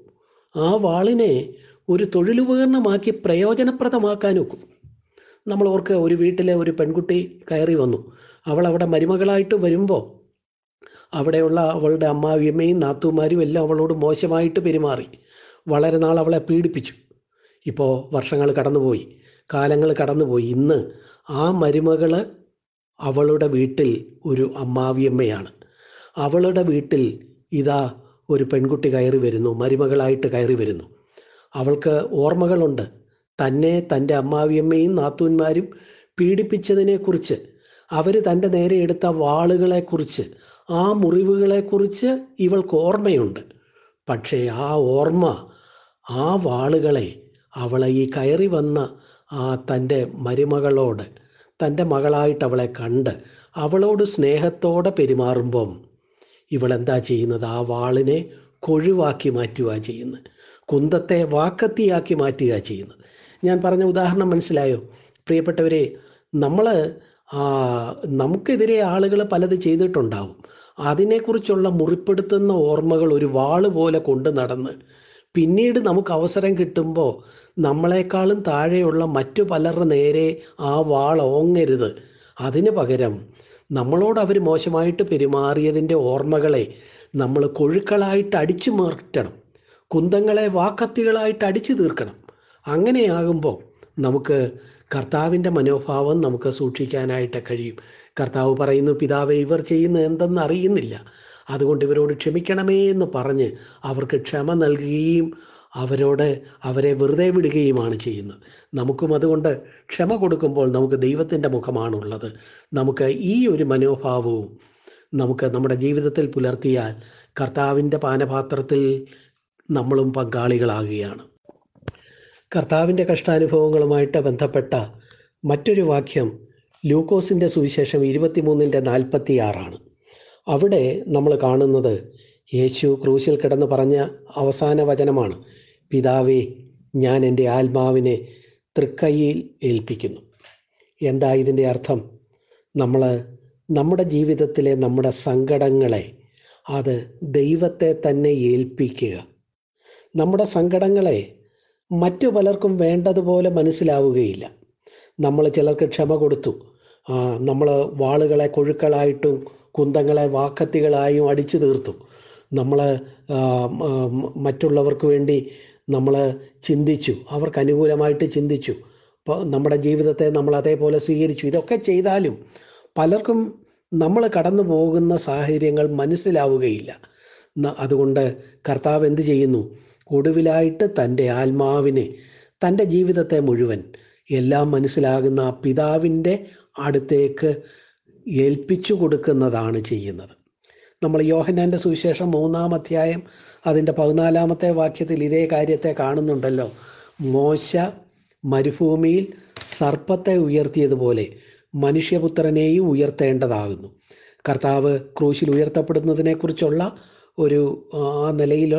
ആ വാളിനെ ഒരു തൊഴിലുപകരണമാക്കി പ്രയോജനപ്രദമാക്കാൻ ഒക്കും നമ്മൾ ഓർക്കുക ഒരു വീട്ടിലെ ഒരു പെൺകുട്ടി കയറി വന്നു. അവൾ അവിടെ മരുമകളായിട്ട് വരുമ്പോൾ അവിടെയുള്ള അവളുടെ അമ്മാവിയമ്മയും നാത്തുമാരും എല്ലാം അവളോട് മോശമായിട്ട് പെരുമാറി. വളരെ നാൾ അവളെ പീഡിപ്പിച്ചു. ഇപ്പോൾ വർഷങ്ങൾ കടന്നുപോയി. കാലങ്ങൾ കടന്നുപോയി. ഇന്ന് ആ മരുമകൾ അവളുടെ വീട്ടിൽ ഒരു അമ്മാവിയമ്മയാണ് അവളുടെ വീട്ടിൽ ഇതാ ഒരു പെൺകുട്ടി കയറി വരുന്നു. മരുമകളായിട്ട് കയറി വരുന്നു. അവൾക്ക് ഓർമ്മകളുണ്ട്. തന്നെ തന്റെ അമ്മാവിയമ്മയും നാത്തൂന്മാരും പീഡിപ്പിച്ചതിനെക്കുറിച്ച് അവർ തന്റെ നേരെ എടുത്ത വാളുകളെക്കുറിച്ച് ആ മുറിവുകളെക്കുറിച്ച് ഇവൾക്ക് ഓർമ്മയുണ്ട്. പക്ഷേ ആ ഓർമ്മ ആ വാളുകളെ അവളെ ഈ കയറി വന്ന ആ തന്റെ മരുമകളോട് തന്റെ മകളായിട്ട് അവളെ കണ്ട് അവളോട് സ്നേഹത്തോടെ പെരുമാറുമ്പം ഇവളെന്താ ചെയ്യുന്നത്? ആ വാളിനെ കൊഴുവാക്കി മാറ്റുക ചെയ്യുന്നത്. കുന്തത്തെ വാക്കത്തിയാക്കി മാറ്റുക ചെയ്യുന്നത്. ഞാൻ പറഞ്ഞ ഉദാഹരണം മനസ്സിലായോ? പ്രിയപ്പെട്ടവരെ നമ്മൾ നമുക്കെതിരെ ആളുകൾ പലത് ചെയ്തിട്ടുണ്ടാവും. അതിനെക്കുറിച്ചുള്ള മുറിപ്പെടുത്തുന്ന ഓർമ്മകൾ ഒരു വാൾ പോലെ കൊണ്ട് നടന്ന് പിന്നീട് നമുക്ക് അവസരം കിട്ടുമ്പോൾ നമ്മളെക്കാളും താഴെയുള്ള മറ്റു പലരുടെ നേരെ ആ വാൾ ഓങ്ങരുത്. അതിന് പകരം നമ്മളോട് അവർ മോശമായിട്ട് പെരുമാറിയതിന്റെ ഓർമ്മകളെ നമ്മൾ കൊഴുക്കളായിട്ട് അടിച്ചു മാറ്റണം. കുന്തങ്ങളെ വാക്കത്തികളായിട്ട് അടിച്ചു തീർക്കണം. അങ്ങനെയാകുമ്പോൾ നമുക്ക് കർത്താവിന്റെ മനോഭാവം നമുക്ക് സൂക്ഷിക്കാനായിട്ട് കഴിയും. കർത്താവ് പറയുന്നു പിതാവ് ഇവർ ചെയ്യുന്ന എന്തെന്ന് അറിയുന്നില്ല. അതുകൊണ്ട് ഇവരോട് ക്ഷമിക്കണമേ എന്ന് പറഞ്ഞ് അവർക്ക് ക്ഷമ നൽകുകയും അവരോട് അവരെ വെറുതെ വിടുകയുമാണ് ചെയ്യുന്നത്. നമുക്കും അതുകൊണ്ട് ക്ഷമ കൊടുക്കുമ്പോൾ നമുക്ക് ദൈവത്തിന്റെ മുഖമാണുള്ളത്. നമുക്ക് ഈ ഒരു മനോഭാവവും നമുക്ക് നമ്മുടെ ജീവിതത്തിൽ പുലർത്തിയാൽ കർത്താവിന്റെ പാനപാത്രത്തിൽ നമ്മളും പങ്കാളികളാകുകയാണ്. കർത്താവിന്റെ കഷ്ടാനുഭവങ്ങളുമായിട്ട് ബന്ധപ്പെട്ട മറ്റൊരു വാക്യം ലൂക്കോസിന്റെ സുവിശേഷം ഇരുപത്തിമൂന്നിന്റെ നാൽപ്പത്തി ആറാണ് അവിടെ നമ്മൾ കാണുന്നത് യേശു ക്രൂശിൽ കിടന്ന് പറഞ്ഞ അവസാന വചനമാണ്. പിതാവേ ഞാൻ എന്റെ ആത്മാവിനെ തൃക്കൈയിൽ ഏൽപ്പിക്കുന്നു. എന്താ ഇതിന്റെ അർത്ഥം? നമ്മൾ നമ്മുടെ ജീവിതത്തിലെ നമ്മുടെ സങ്കടങ്ങളെ അത് ദൈവത്തെ തന്നെ ഏൽപ്പിക്കുക. നമ്മുടെ സങ്കടങ്ങളെ മറ്റു പലർക്കും വേണ്ടതുപോലെ മനസ്സിലാവുകയില്ല. നമ്മൾ ചിലർക്ക് ക്ഷമ കൊടുത്തു. നമ്മൾ വാളുകളെ കൊഴുക്കളായിട്ടും കുന്തങ്ങളെ വാക്കത്തികളായും അടിച്ചു തീർത്തു. നമ്മൾ മറ്റുള്ളവർക്ക് വേണ്ടി നമ്മൾ ചിന്തിച്ചു. അവർക്ക് അനുകൂലമായിട്ട് ചിന്തിച്ചു. നമ്മുടെ ജീവിതത്തെ നമ്മൾ അതേപോലെ സ്വീകരിച്ചു. ഇതൊക്കെ ചെയ്താലും പലർക്കും നമ്മൾ കടന്നു പോകുന്ന സാഹചര്യങ്ങൾ മനസ്സിലാവുകയില്ല. അതുകൊണ്ട് കർത്താവ് എന്ത് ചെയ്യുന്നു? ഒടുവിലായിട്ട് തന്റെ ആത്മാവിനെ തന്റെ ജീവിതത്തെ മുഴുവൻ എല്ലാം മനസ്സിലാകുന്ന പിതാവിന്റെ അടുത്തേക്ക് ഏൽപ്പിച്ചു കൊടുക്കുന്നതാണ് ചെയ്യുന്നത്. നമ്മൾ യോഹനാന്റെ സുവിശേഷം മൂന്നാം അധ്യായം അതിന്റെ പതിനാലാമത്തെ വാക്യത്തിൽ ഇതേ കാര്യത്തെ കാണുന്നുണ്ടല്ലോ. മോശ മരുഭൂമിയിൽ സർപ്പത്തെ ഉയർത്തിയതുപോലെ മനുഷ്യപുത്രനെയും ഉയർത്തേണ്ടതാകുന്നു. കർത്താവ് ക്രൂശിൽ ഉയർത്തപ്പെടുന്നതിനെക്കുറിച്ചുള്ള ഒരു ആ നിലയിൽ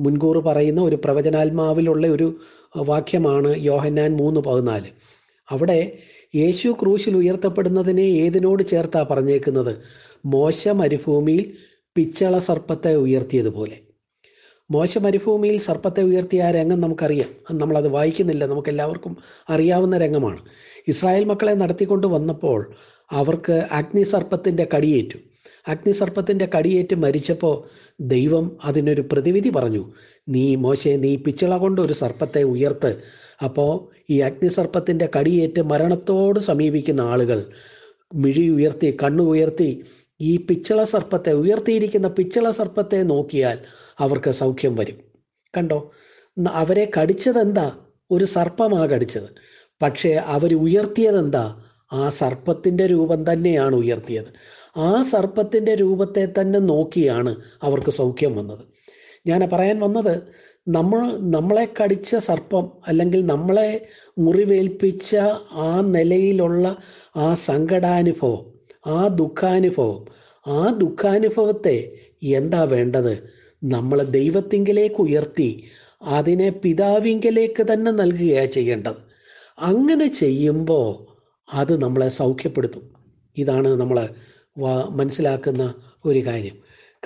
മുൻകൂർ പറയുന്ന ഒരു പ്രവചനാത്മാവിലുള്ള ഒരു വാക്യമാണ് യോഹന്നാൻ മൂന്ന് പതിനാല്. അവിടെ യേശു ക്രൂശിൽ ഉയർത്തപ്പെടുന്നതിനെ ഏതിനോട് ചേർത്താ പറഞ്ഞേക്കുന്നത്? മോശ മരുഭൂമിയിൽ പിച്ചള സർപ്പത്തെ ഉയർത്തിയതുപോലെ. മോശ മരുഭൂമിയിൽ സർപ്പത്തെ ഉയർത്തിയ ആ രംഗം നമുക്കറിയാം. നമ്മളത് വായിക്കുന്നില്ല. നമുക്ക് എല്ലാവർക്കും അറിയാവുന്ന രംഗമാണ്. ഇസ്രായേൽ മക്കളെ നടത്തിക്കൊണ്ട് വന്നപ്പോൾ അവർക്ക് അഗ്നി സർപ്പത്തിന്റെ കടിയേറ്റു. അഗ്നിസർപ്പത്തിന്റെ കടിയേറ്റ് മരിച്ചപ്പോൾ ദൈവം അതിനൊരു പ്രതിവിധി പറഞ്ഞു. നീ മോശെ നീ പിച്ചള കൊണ്ട് ഒരു സർപ്പത്തെ ഉയർത്ത്. അപ്പോൾ ഈ അഗ്നിസർപ്പത്തിന്റെ കടിയേറ്റ് മരണത്തോട് സമീപിക്കുന്ന ആളുകൾ മിഴി ഉയർത്തി കണ്ണു ഉയർത്തി ഈ പിച്ചള സർപ്പത്തെ ഉയർത്തിയിരിക്കുന്ന പിച്ചള സർപ്പത്തെ നോക്കിയാൽ അവർക്ക് സൗഖ്യം വരും. കണ്ടോ? അവരെ കടിച്ചതെന്താ? ഒരു സർപ്പമാ കടിച്ചത്. പക്ഷേ അവർ ഉയർത്തിയതെന്താ? ആ സർപ്പത്തിന്റെ രൂപം തന്നെയാണ് ഉയർത്തിയത്. ആ സർപ്പത്തിന്റെ രൂപത്തെ തന്നെ നോക്കിയാണ് അവർക്ക് സൗഖ്യം വന്നത്. ഞാൻ പറയാൻ വന്നത് നമ്മൾ നമ്മളെ കടിച്ച സർപ്പം അല്ലെങ്കിൽ നമ്മളെ മുറിവേൽപ്പിച്ച ആ നിലയിലുള്ള ആ സങ്കടാനുഭവം ആ ദുഃഖാനുഭവം ആ ദുഃഖാനുഭവത്തെ എന്താ വേണ്ടത്? നമ്മൾ ദൈവത്തിങ്കിലേക്ക് ഉയർത്തി അതിനെ പിതാവിങ്കിലേക്ക് തന്നെ നൽകുകയാണ് ചെയ്യേണ്ടത്. അങ്ങനെ ചെയ്യുമ്പോൾ അത് നമ്മളെ സൗഖ്യപ്പെടുത്തും. ഇതാണ് നമ്മൾ മനസ്സിലാക്കുന്ന ഒരു കാര്യം.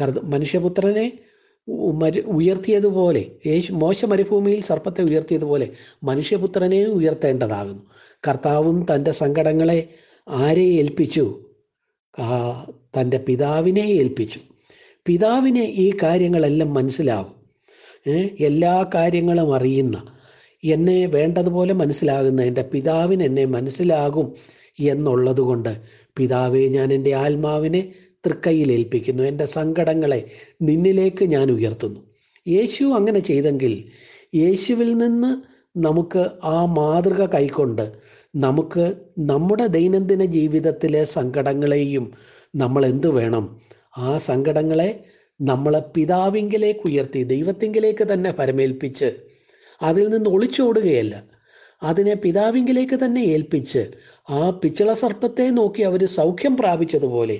കർത്ത മനുഷ്യപുത്രനെ ഉയർത്തിയതുപോലെ യേശു മോശ മരുഭൂമിയിൽ സർപ്പത്തെ ഉയർത്തിയതുപോലെ മനുഷ്യപുത്രനെ ഉയർത്തേണ്ടതാകുന്നു. കർത്താവും തന്റെ സങ്കടങ്ങളെ ആരെ ഏൽപ്പിച്ചു? തന്റെ പിതാവിനെ ഏൽപ്പിച്ചു. പിതാവിനെ ഈ കാര്യങ്ങളെല്ലാം മനസ്സിലാവും. എല്ലാ കാര്യങ്ങളും അറിയുന്ന എന്നെ വേണ്ടതുപോലെ മനസ്സിലാകുന്ന എന്റെ പിതാവിന് എന്നെ മനസ്സിലാകും എന്നുള്ളത് കൊണ്ട് പിതാവെ ഞാൻ എന്റെ ആത്മാവിനെ തൃക്കൈയിൽ ഏൽപ്പിക്കുന്നു. എന്റെ സങ്കടങ്ങളെ നിന്നിലേക്ക് ഞാൻ ഉയർത്തുന്നു. യേശു അങ്ങനെ ചെയ്തെങ്കിൽ യേശുവിൽ നിന്ന് നമുക്ക് ആ മാതൃക കൈക്കൊണ്ട് നമുക്ക് നമ്മുടെ ദൈനംദിന ജീവിതത്തിലെ സങ്കടങ്ങളെയും നമ്മൾ എന്തു വേണം? ആ സങ്കടങ്ങളെ നമ്മളെ പിതാവിങ്കിലേക്ക് ഉയർത്തി ദൈവത്തിങ്കിലേക്ക് തന്നെ പരമേൽപ്പിച്ച് അതിൽ നിന്ന് ഒളിച്ചോടുകയല്ല. അതിനെ പിതാവിങ്കിലേക്ക് തന്നെ ഏൽപ്പിച്ച് ആ പിച്ചള സർപ്പത്തെ നോക്കി അവർ സൗഖ്യം പ്രാപിച്ചതുപോലെ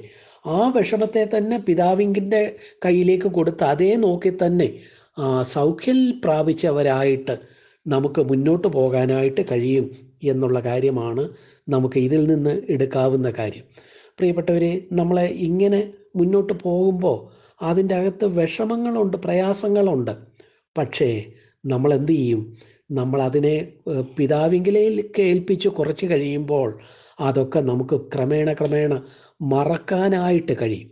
ആ വിഷമത്തെ തന്നെ പിതാവിങ്കിന്റെ കയ്യിലേക്ക് കൊടുത്ത് അതേ നോക്കി തന്നെ സൗഖ്യം പ്രാപിച്ചവരായിട്ട് നമുക്ക് മുന്നോട്ട് പോകാനായിട്ട് കഴിയും എന്നുള്ള കാര്യമാണ് നമുക്ക് ഇതിൽ നിന്ന് എടുക്കാവുന്ന കാര്യം. പ്രിയപ്പെട്ടവരെ നമ്മളെ ഇങ്ങനെ മുന്നോട്ട് പോകുമ്പോൾ അതിന്റെ അകത്ത് വിഷമങ്ങളുണ്ട് പ്രയാസങ്ങളുണ്ട്. പക്ഷേ നമ്മൾ ചെയ്യും? നമ്മൾ അതിനെ പിതാവിങ്കിലേക്ക് ഏൽപ്പിച്ച് കുറച്ച് കഴിയുമ്പോൾ അതൊക്കെ നമുക്ക് ക്രമേണ ക്രമേണ മറക്കാനായിട്ട് കഴിയും.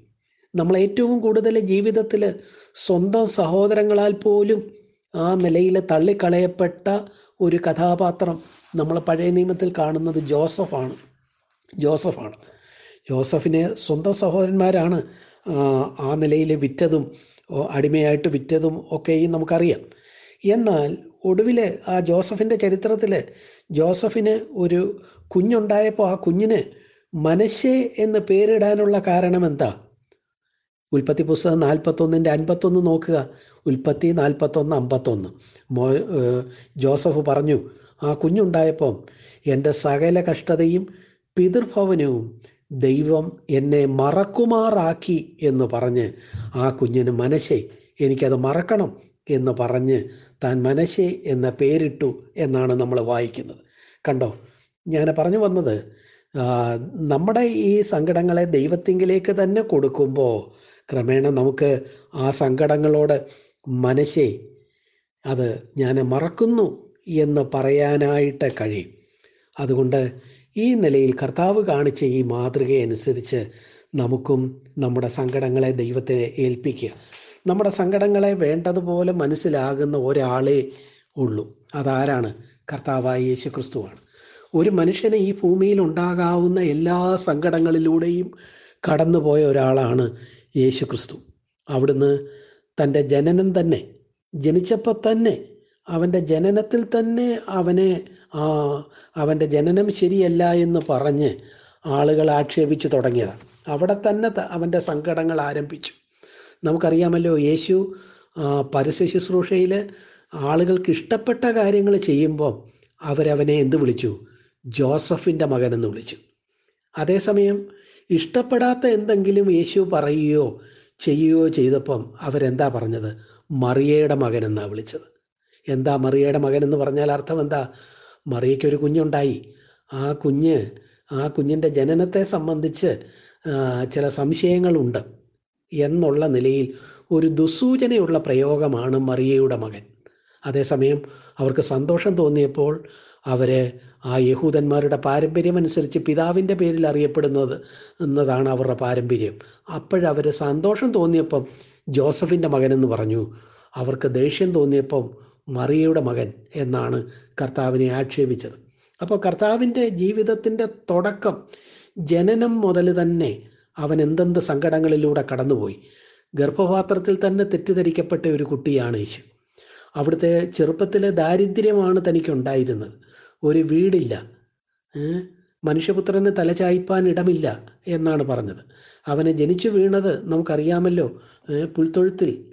നമ്മൾ ഏറ്റവും കൂടുതൽ ജീവിതത്തിൽ സ്വന്തം സഹോദരങ്ങളാൽ പോലും ആ നിലയിൽ തള്ളിക്കളയപ്പെട്ട ഒരു കഥാപാത്രം നമ്മൾ പഴയ നിയമത്തിൽ കാണുന്നത് ജോസഫാണ്. ജോസഫാണ്. ജോസഫിനെ സ്വന്തം സഹോദരന്മാരാണ് ആ നിലയിൽ വിറ്റതും അടിമയായിട്ട് വിറ്റതും ഒക്കെയും നമുക്കറിയാം. എന്നാൽ ഒടുവിൽ ആ ജോസഫിന്റെ ചരിത്രത്തിൽ ജോസഫിന് ഒരു കുഞ്ഞുണ്ടായപ്പോൾ ആ കുഞ്ഞിന് മനശ്ശെ എന്ന് പേരിടാനുള്ള കാരണം എന്താ? ഉൽപ്പത്തി പുസ്തകം നാൽപ്പത്തൊന്നിന്റെ അൻപത്തൊന്ന് നോക്കുക. ഉൽപ്പത്തി നാൽപ്പത്തൊന്ന് അമ്പത്തൊന്ന്. മോ ജോസഫ് പറഞ്ഞു ആ കുഞ്ഞുണ്ടായപ്പം എന്റെ സകല കഷ്ടതയും പിതൃഭവനവും ദൈവം എന്നെ മറക്കുമാറാക്കി എന്ന് പറഞ്ഞ് ആ കുഞ്ഞിന് മനശ്ശെ എനിക്കത് മറക്കണം. എന്ന് പറഞ്ഞ് താൻ മനശേ എന്ന പേരിട്ടു എന്നാണ് നമ്മൾ വായിക്കുന്നത്. കണ്ടോ? ഞാൻ പറഞ്ഞു വന്നത് നമ്മുടെ ഈ സങ്കടങ്ങളെ ദൈവത്തിങ്കിലേക്ക് തന്നെ കൊടുക്കുമ്പോൾ ക്രമേണ നമുക്ക് ആ സങ്കടങ്ങളോട് മനശേ അത് ഞാൻ മറക്കുന്നു എന്ന് പറയാനായിട്ട് കഴിയും. അതുകൊണ്ട് ഈ നിലയിൽ കർത്താവ് കാണിച്ച ഈ മാതൃകയനുസരിച്ച് നമുക്കും നമ്മുടെ സങ്കടങ്ങളെ ദൈവത്തെ ഏൽപ്പിക്കുക. നമ്മുടെ സങ്കടങ്ങളെ വേണ്ടതുപോലെ മനസ്സിലാകുന്ന ഒരാളേ ഉള്ളൂ. അതാരാണ്? കർത്താവായ യേശു ക്രിസ്തുവാണ് ഒരു മനുഷ്യന് ഈ ഭൂമിയിൽ ഉണ്ടാകാവുന്ന എല്ലാ സങ്കടങ്ങളിലൂടെയും കടന്നുപോയ ഒരാളാണ് യേശു ക്രിസ്തു അവിടുന്ന് തന്റെ ജനനം തന്നെ ജനിച്ചപ്പോൾ തന്നെ അവന്റെ ജനനത്തിൽ തന്നെ അവനെ ആ അവന്റെ ജനനം ശരിയല്ല എന്ന് പറഞ്ഞ് ആളുകൾ ആക്ഷേപിച്ചു തുടങ്ങിയതാണ്. അവിടെ തന്നെ അവന്റെ സങ്കടങ്ങൾ ആരംഭിച്ചു. നമുക്കറിയാമല്ലോ യേശു പരസ്യ ശുശ്രൂഷയിൽ ആളുകൾക്ക് ഇഷ്ടപ്പെട്ട കാര്യങ്ങൾ ചെയ്യുമ്പോൾ അവരവനെ എന്ത് വിളിച്ചു? ജോസഫിന്റെ എന്ന് വിളിച്ചു. അതേസമയം ഇഷ്ടപ്പെടാത്ത എന്തെങ്കിലും യേശു പറയുകയോ ചെയ്യുകയോ ചെയ്തപ്പം അവരെന്താ പറഞ്ഞത്? മറിയയുടെ മകൻ എന്നാണ് വിളിച്ചത്. എന്താ മറിയയുടെ മകൻ എന്ന് പറഞ്ഞാൽ അർത്ഥം എന്താ? മറിയയ്ക്ക് ഒരു കുഞ്ഞുണ്ടായി. ആ കുഞ്ഞ് ആ കുഞ്ഞിന്റെ ജനനത്തെ സംബന്ധിച്ച് ചില സംശയങ്ങളുണ്ട്. എന്നുള്ള നിലയിൽ ഒരു ദുസൂചനയുള്ള പ്രയോഗമാണ് മറിയയുടെ മകൻ. അതേസമയം അവർക്ക് സന്തോഷം തോന്നിയപ്പോൾ അവർ ആ യഹൂദന്മാരുടെ പാരമ്പര്യമനുസരിച്ച് പിതാവിന്റെ പേരിൽ അറിയപ്പെടുന്നത് എന്നതാണ് അവരുടെ പാരമ്പര്യം. അപ്പോഴവർ സന്തോഷം തോന്നിയപ്പം ജോസഫിന്റെ മകനെന്ന് പറഞ്ഞു. അവർക്ക് ദേഷ്യം തോന്നിയപ്പം മറിയയുടെ മകൻ എന്നാണ് കർത്താവിനെ ആക്ഷേപിച്ചത്. അപ്പോൾ കർത്താവിന്റെ ജീവിതത്തിന്റെ തുടക്കം ജനനം മുതൽ തന്നെ അവൻ എന്തെന്ത് സങ്കടങ്ങളിലൂടെ കടന്നുപോയി. ഗർഭപാത്രത്തിൽ തന്നെ തെറ്റിദ്ധരിക്കപ്പെട്ട ഒരു കുട്ടിയാണ് യേശു. അവിടുത്തെ ചെറുപ്പത്തിലെ ദാരിദ്ര്യമാണ് തനിക്കുണ്ടായിരുന്നത്. ഒരു വീടില്ല? മനുഷ്യപുത്രന് തലചായ്പാൻ ഇടമില്ല എന്നാണ് പറഞ്ഞത്. അവനെ ജനിച്ചു വീണത് നമുക്കറിയാമല്ലോ. പുൽത്തൊഴുത്തിൽ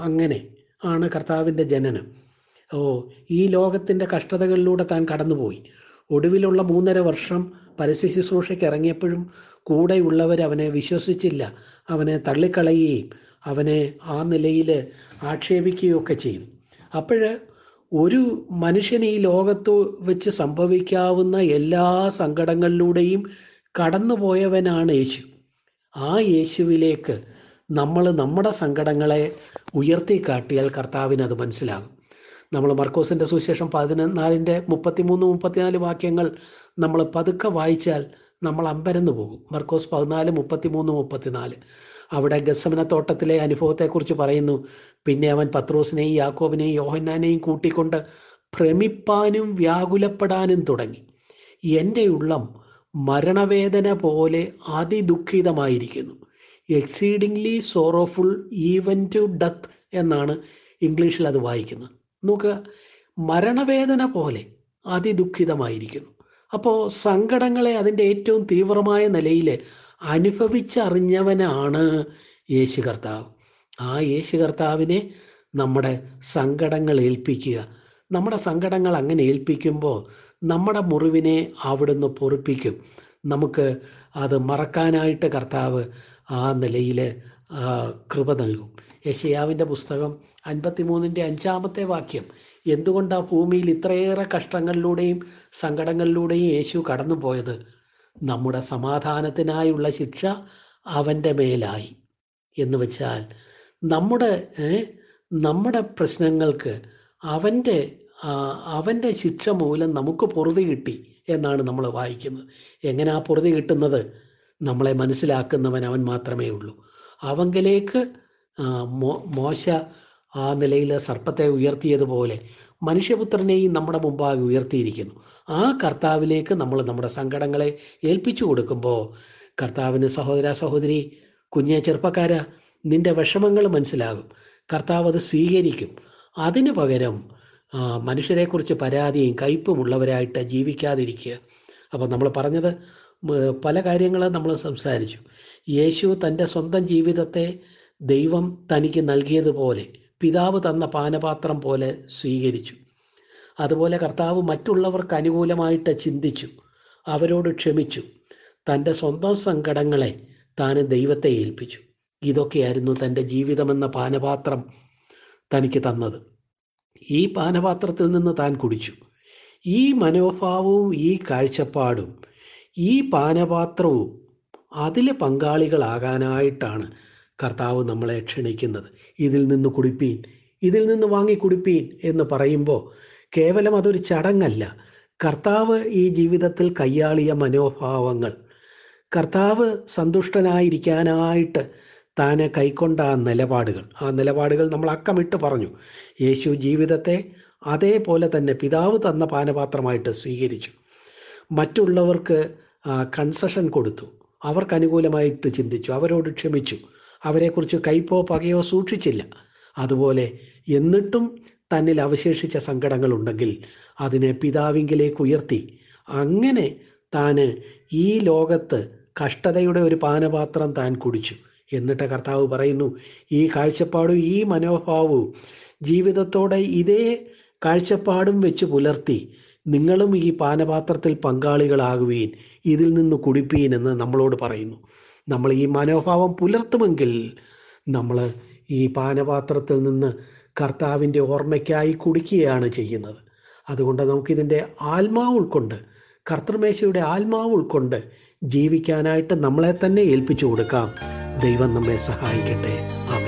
അങ്ങനെ ആണ് കർത്താവിന്റെ ജനനം. ഓ ഈ ലോകത്തിന്റെ കഷ്ടതകളിലൂടെ താൻ കടന്നുപോയി. ഒടുവിലുള്ള മൂന്നര വർഷം പരസ്യ ശുശ്രൂഷയ്ക്ക് ഇറങ്ങിയപ്പോഴും കൂടെയുള്ളവർ അവനെ വിശ്വസിച്ചില്ല. അവനെ തള്ളിക്കളയുകയും അവനെ ആ നിലയിൽ ആക്ഷേപിക്കുകയൊക്കെ ചെയ്തു. അപ്പോൾ ഒരു മനുഷ്യന് ഈ ലോകത്ത് വെച്ച് സംഭവിക്കാവുന്ന എല്ലാ സങ്കടങ്ങളിലൂടെയും കടന്നുപോയവനാണ് യേശു. ആ യേശുവിലേക്ക് നമ്മൾ നമ്മുടെ സങ്കടങ്ങളെ ഉയർത്തി കാട്ടിയാൽ കർത്താവിന് അത് മനസ്സിലാകും. നമ്മൾ മർക്കോസിന്റെ സുവിശേഷം പതിനാലിന്റെ മുപ്പത്തിമൂന്ന് മുപ്പത്തിനാല് വാക്യങ്ങൾ നമ്മൾ പതുക്കെ വായിച്ചാൽ നമ്മൾ അമ്പരന്ന് പോകും. മർക്കോസ് പതിനാല് മുപ്പത്തിമൂന്ന് മുപ്പത്തിനാല്. അവിടെ ഗസമന തോട്ടത്തിലെ അനുഭവത്തെക്കുറിച്ച് പറയുന്നു. പിന്നെ അവൻ പത്രോസിനെയും യാക്കോബിനെയും യോഹന്നാനെയും കൂട്ടിക്കൊണ്ട് ഭ്രമിപ്പാനും വ്യാകുലപ്പെടാനും തുടങ്ങി. എന്റെ ഉള്ളം മരണവേദന പോലെ അതിദുഃഖിതമായിരിക്കുന്നു. Exceedingly sorrowful even to death എന്നാണ് ഇംഗ്ലീഷിൽ അത് വായിക്കുന്നത്. നോക്കുക മരണവേദന പോലെ അതിദുഃഖിതമായിരിക്കുന്നു. അപ്പോൾ സങ്കടങ്ങളെ അതിന്റെ ഏറ്റവും തീവ്രമായ നിലയിൽ അനുഭവിച്ചറിഞ്ഞവനാണ് യേശു കർത്താവ്. ആ യേശു കർത്താവിനെ നമ്മുടെ സങ്കടങ്ങൾ ഏൽപ്പിക്കുക. നമ്മുടെ സങ്കടങ്ങൾ അങ്ങനെ ഏൽപ്പിക്കുമ്പോൾ നമ്മുടെ മുറിവിനെ അവിടുന്ന് പൊറിപ്പിക്കും. നമുക്ക് അത് മറക്കാനായിട്ട് കർത്താവ് ആ നിലയിൽ കൃപ നൽകും. യശയാവിന്റെ പുസ്തകം അൻപത്തിമൂന്നിന്റെ അഞ്ചാമത്തെ വാക്യം. എന്തുകൊണ്ടാണ് ഭൂമിയിൽ ഇത്രയേറെ കഷ്ടങ്ങളിലൂടെയും സങ്കടങ്ങളിലൂടെയും യേശു കടന്നുപോയത്? നമ്മുടെ സമാധാനത്തിനായുള്ള ശിക്ഷ അവന്റെ മേലായി. എന്ന് വെച്ചാൽ നമ്മുടെ നമ്മുടെ പ്രശ്നങ്ങൾക്ക് അവന്റെ അവന്റെ ശിക്ഷ മൂലം നമുക്ക് പൊറുതി കിട്ടി എന്നാണ് നമ്മൾ വായിക്കുന്നത്. എങ്ങനെ ആ പൊറുതി കിട്ടുന്നത്? നമ്മളെ മനസ്സിലാക്കുന്നവൻ അവൻ മാത്രമേ ഉള്ളൂ. അവങ്കിലേക്ക് മോശ ആ നിലയിൽ സർപ്പത്തെ ഉയർത്തിയതുപോലെ മനുഷ്യപുത്രനെയും നമ്മുടെ മുമ്പാകെ ഉയർത്തിയിരിക്കുന്നു. ആ കർത്താവിലേക്ക് നമ്മൾ നമ്മുടെ സങ്കടങ്ങളെ ഏൽപ്പിച്ചു കൊടുക്കുമ്പോൾ കർത്താവിന് സഹോദര സഹോദരി കുഞ്ഞെ ചെറുപ്പക്കാര നിന്റെ വിഷമങ്ങൾ മനസ്സിലാകും. കർത്താവ് അത് സ്വീകരിക്കും. അതിനു പകരം മനുഷ്യരെക്കുറിച്ച് പരാതിയും കയ്പുമുള്ളവരായിട്ട് ജീവിക്കാതിരിക്കുക. അപ്പോൾ നമ്മൾ പറഞ്ഞത് പല കാര്യങ്ങൾ നമ്മൾ സംസാരിച്ചു. യേശു തന്റെ സ്വന്തം ജീവിതത്തെ ദൈവം തനിക്ക് നൽകിയതുപോലെ പിതാവ് തന്ന പാനപാത്രം പോലെ സ്വീകരിച്ചു. അതുപോലെ കർത്താവ് മറ്റുള്ളവർക്ക് അനുകൂലമായിട്ട് ചിന്തിച്ചു. അവരോട് ക്ഷമിച്ചു. തന്റെ സ്വന്തം സങ്കടങ്ങളെ താൻ ദൈവത്തെ ഏൽപ്പിച്ചു. ഇതൊക്കെയായിരുന്നു തന്റെ ജീവിതമെന്ന പാനപാത്രം തനിക്ക് തന്നത്. ഈ പാനപാത്രത്തിൽ നിന്ന് താൻ കുടിച്ചു. ഈ മനോഭാവവും ഈ കാഴ്ചപ്പാടും ഈ പാനപാത്രവും അതിൽ പങ്കാളികളാകാനായിട്ടാണ് കർത്താവ് നമ്മളെ ക്ഷണിക്കുന്നത്. ഇതിൽ നിന്ന് കുടിപ്പീൻ ഇതിൽ നിന്ന് വാങ്ങി കുടിപ്പീൻ എന്ന് പറയുമ്പോൾ കേവലം അതൊരു ചടങ്ങല്ല. കർത്താവ് ഈ ജീവിതത്തിൽ കയ്യാളിയ മനോഭാവങ്ങൾ. കർത്താവ് സന്തുഷ്ടനായിരിക്കാനായിട്ട് താനെ കൈക്കൊണ്ട ആ നിലപാടുകൾ. ആ നിലപാടുകൾ നമ്മൾ അക്കമിട്ട് പറഞ്ഞു. യേശു ജീവിതത്തെ അതേപോലെ തന്നെ പിതാവ് തന്ന പാനപാത്രമായിട്ട് സ്വീകരിച്ചു. മറ്റുള്ളവർക്ക് കൺസഷൻ കൊടുത്തു. അവർക്ക് അനുകൂലമായിട്ട് ചിന്തിച്ചു. അവരോട് ക്ഷമിച്ചു. അവരെക്കുറിച്ച് കൈപ്പോ പകയോ സൂക്ഷിച്ചില്ല. അതുപോലെ എന്നിട്ടും തന്നിൽ അവശേഷിച്ച സങ്കടങ്ങളുണ്ടെങ്കിൽ അതിനെ പിതാവിങ്കിലേക്ക് ഉയർത്തി. അങ്ങനെ താൻ ഈ ലോകത്ത് കഷ്ടതയുടെ ഒരു പാനപാത്രം താൻ കുടിച്ചു. എന്നിട്ട് കർത്താവ് പറയുന്നു ഈ കാഴ്ചപ്പാടും ഈ മനോഭാവവും ജീവിതത്തോടെ ഇതേ കാഴ്ചപ്പാടും വെച്ച് പുലർത്തി നിങ്ങളും ഈ പാനപാത്രത്തിൽ പങ്കാളികളാകുവീൻ. ഇതിൽ നിന്ന് കുടിപ്പീൻ എന്ന് നമ്മളോട് പറയുന്നു. നമ്മൾ ഈ മനോഭാവം പുലർത്തുമെങ്കിൽ നമ്മൾ ഈ പാനപാത്രത്തിൽ നിന്ന് കർത്താവിന്റെ ഓർമ്മയ്ക്കായി കുടിക്കുകയാണ് ചെയ്യുന്നത്. അതുകൊണ്ട് നമുക്കിതിന്റെ ആത്മാവ് ഉൾക്കൊണ്ട് കർത്തൃമേശയുടെ ആത്മാവ് ഉൾക്കൊണ്ട് ജീവിക്കാനായിട്ട് നമ്മളെ തന്നെ ഏൽപ്പിച്ചു കൊടുക്കാം. ദൈവം നമ്മെ സഹായിക്കട്ടെ. ആമേൻ.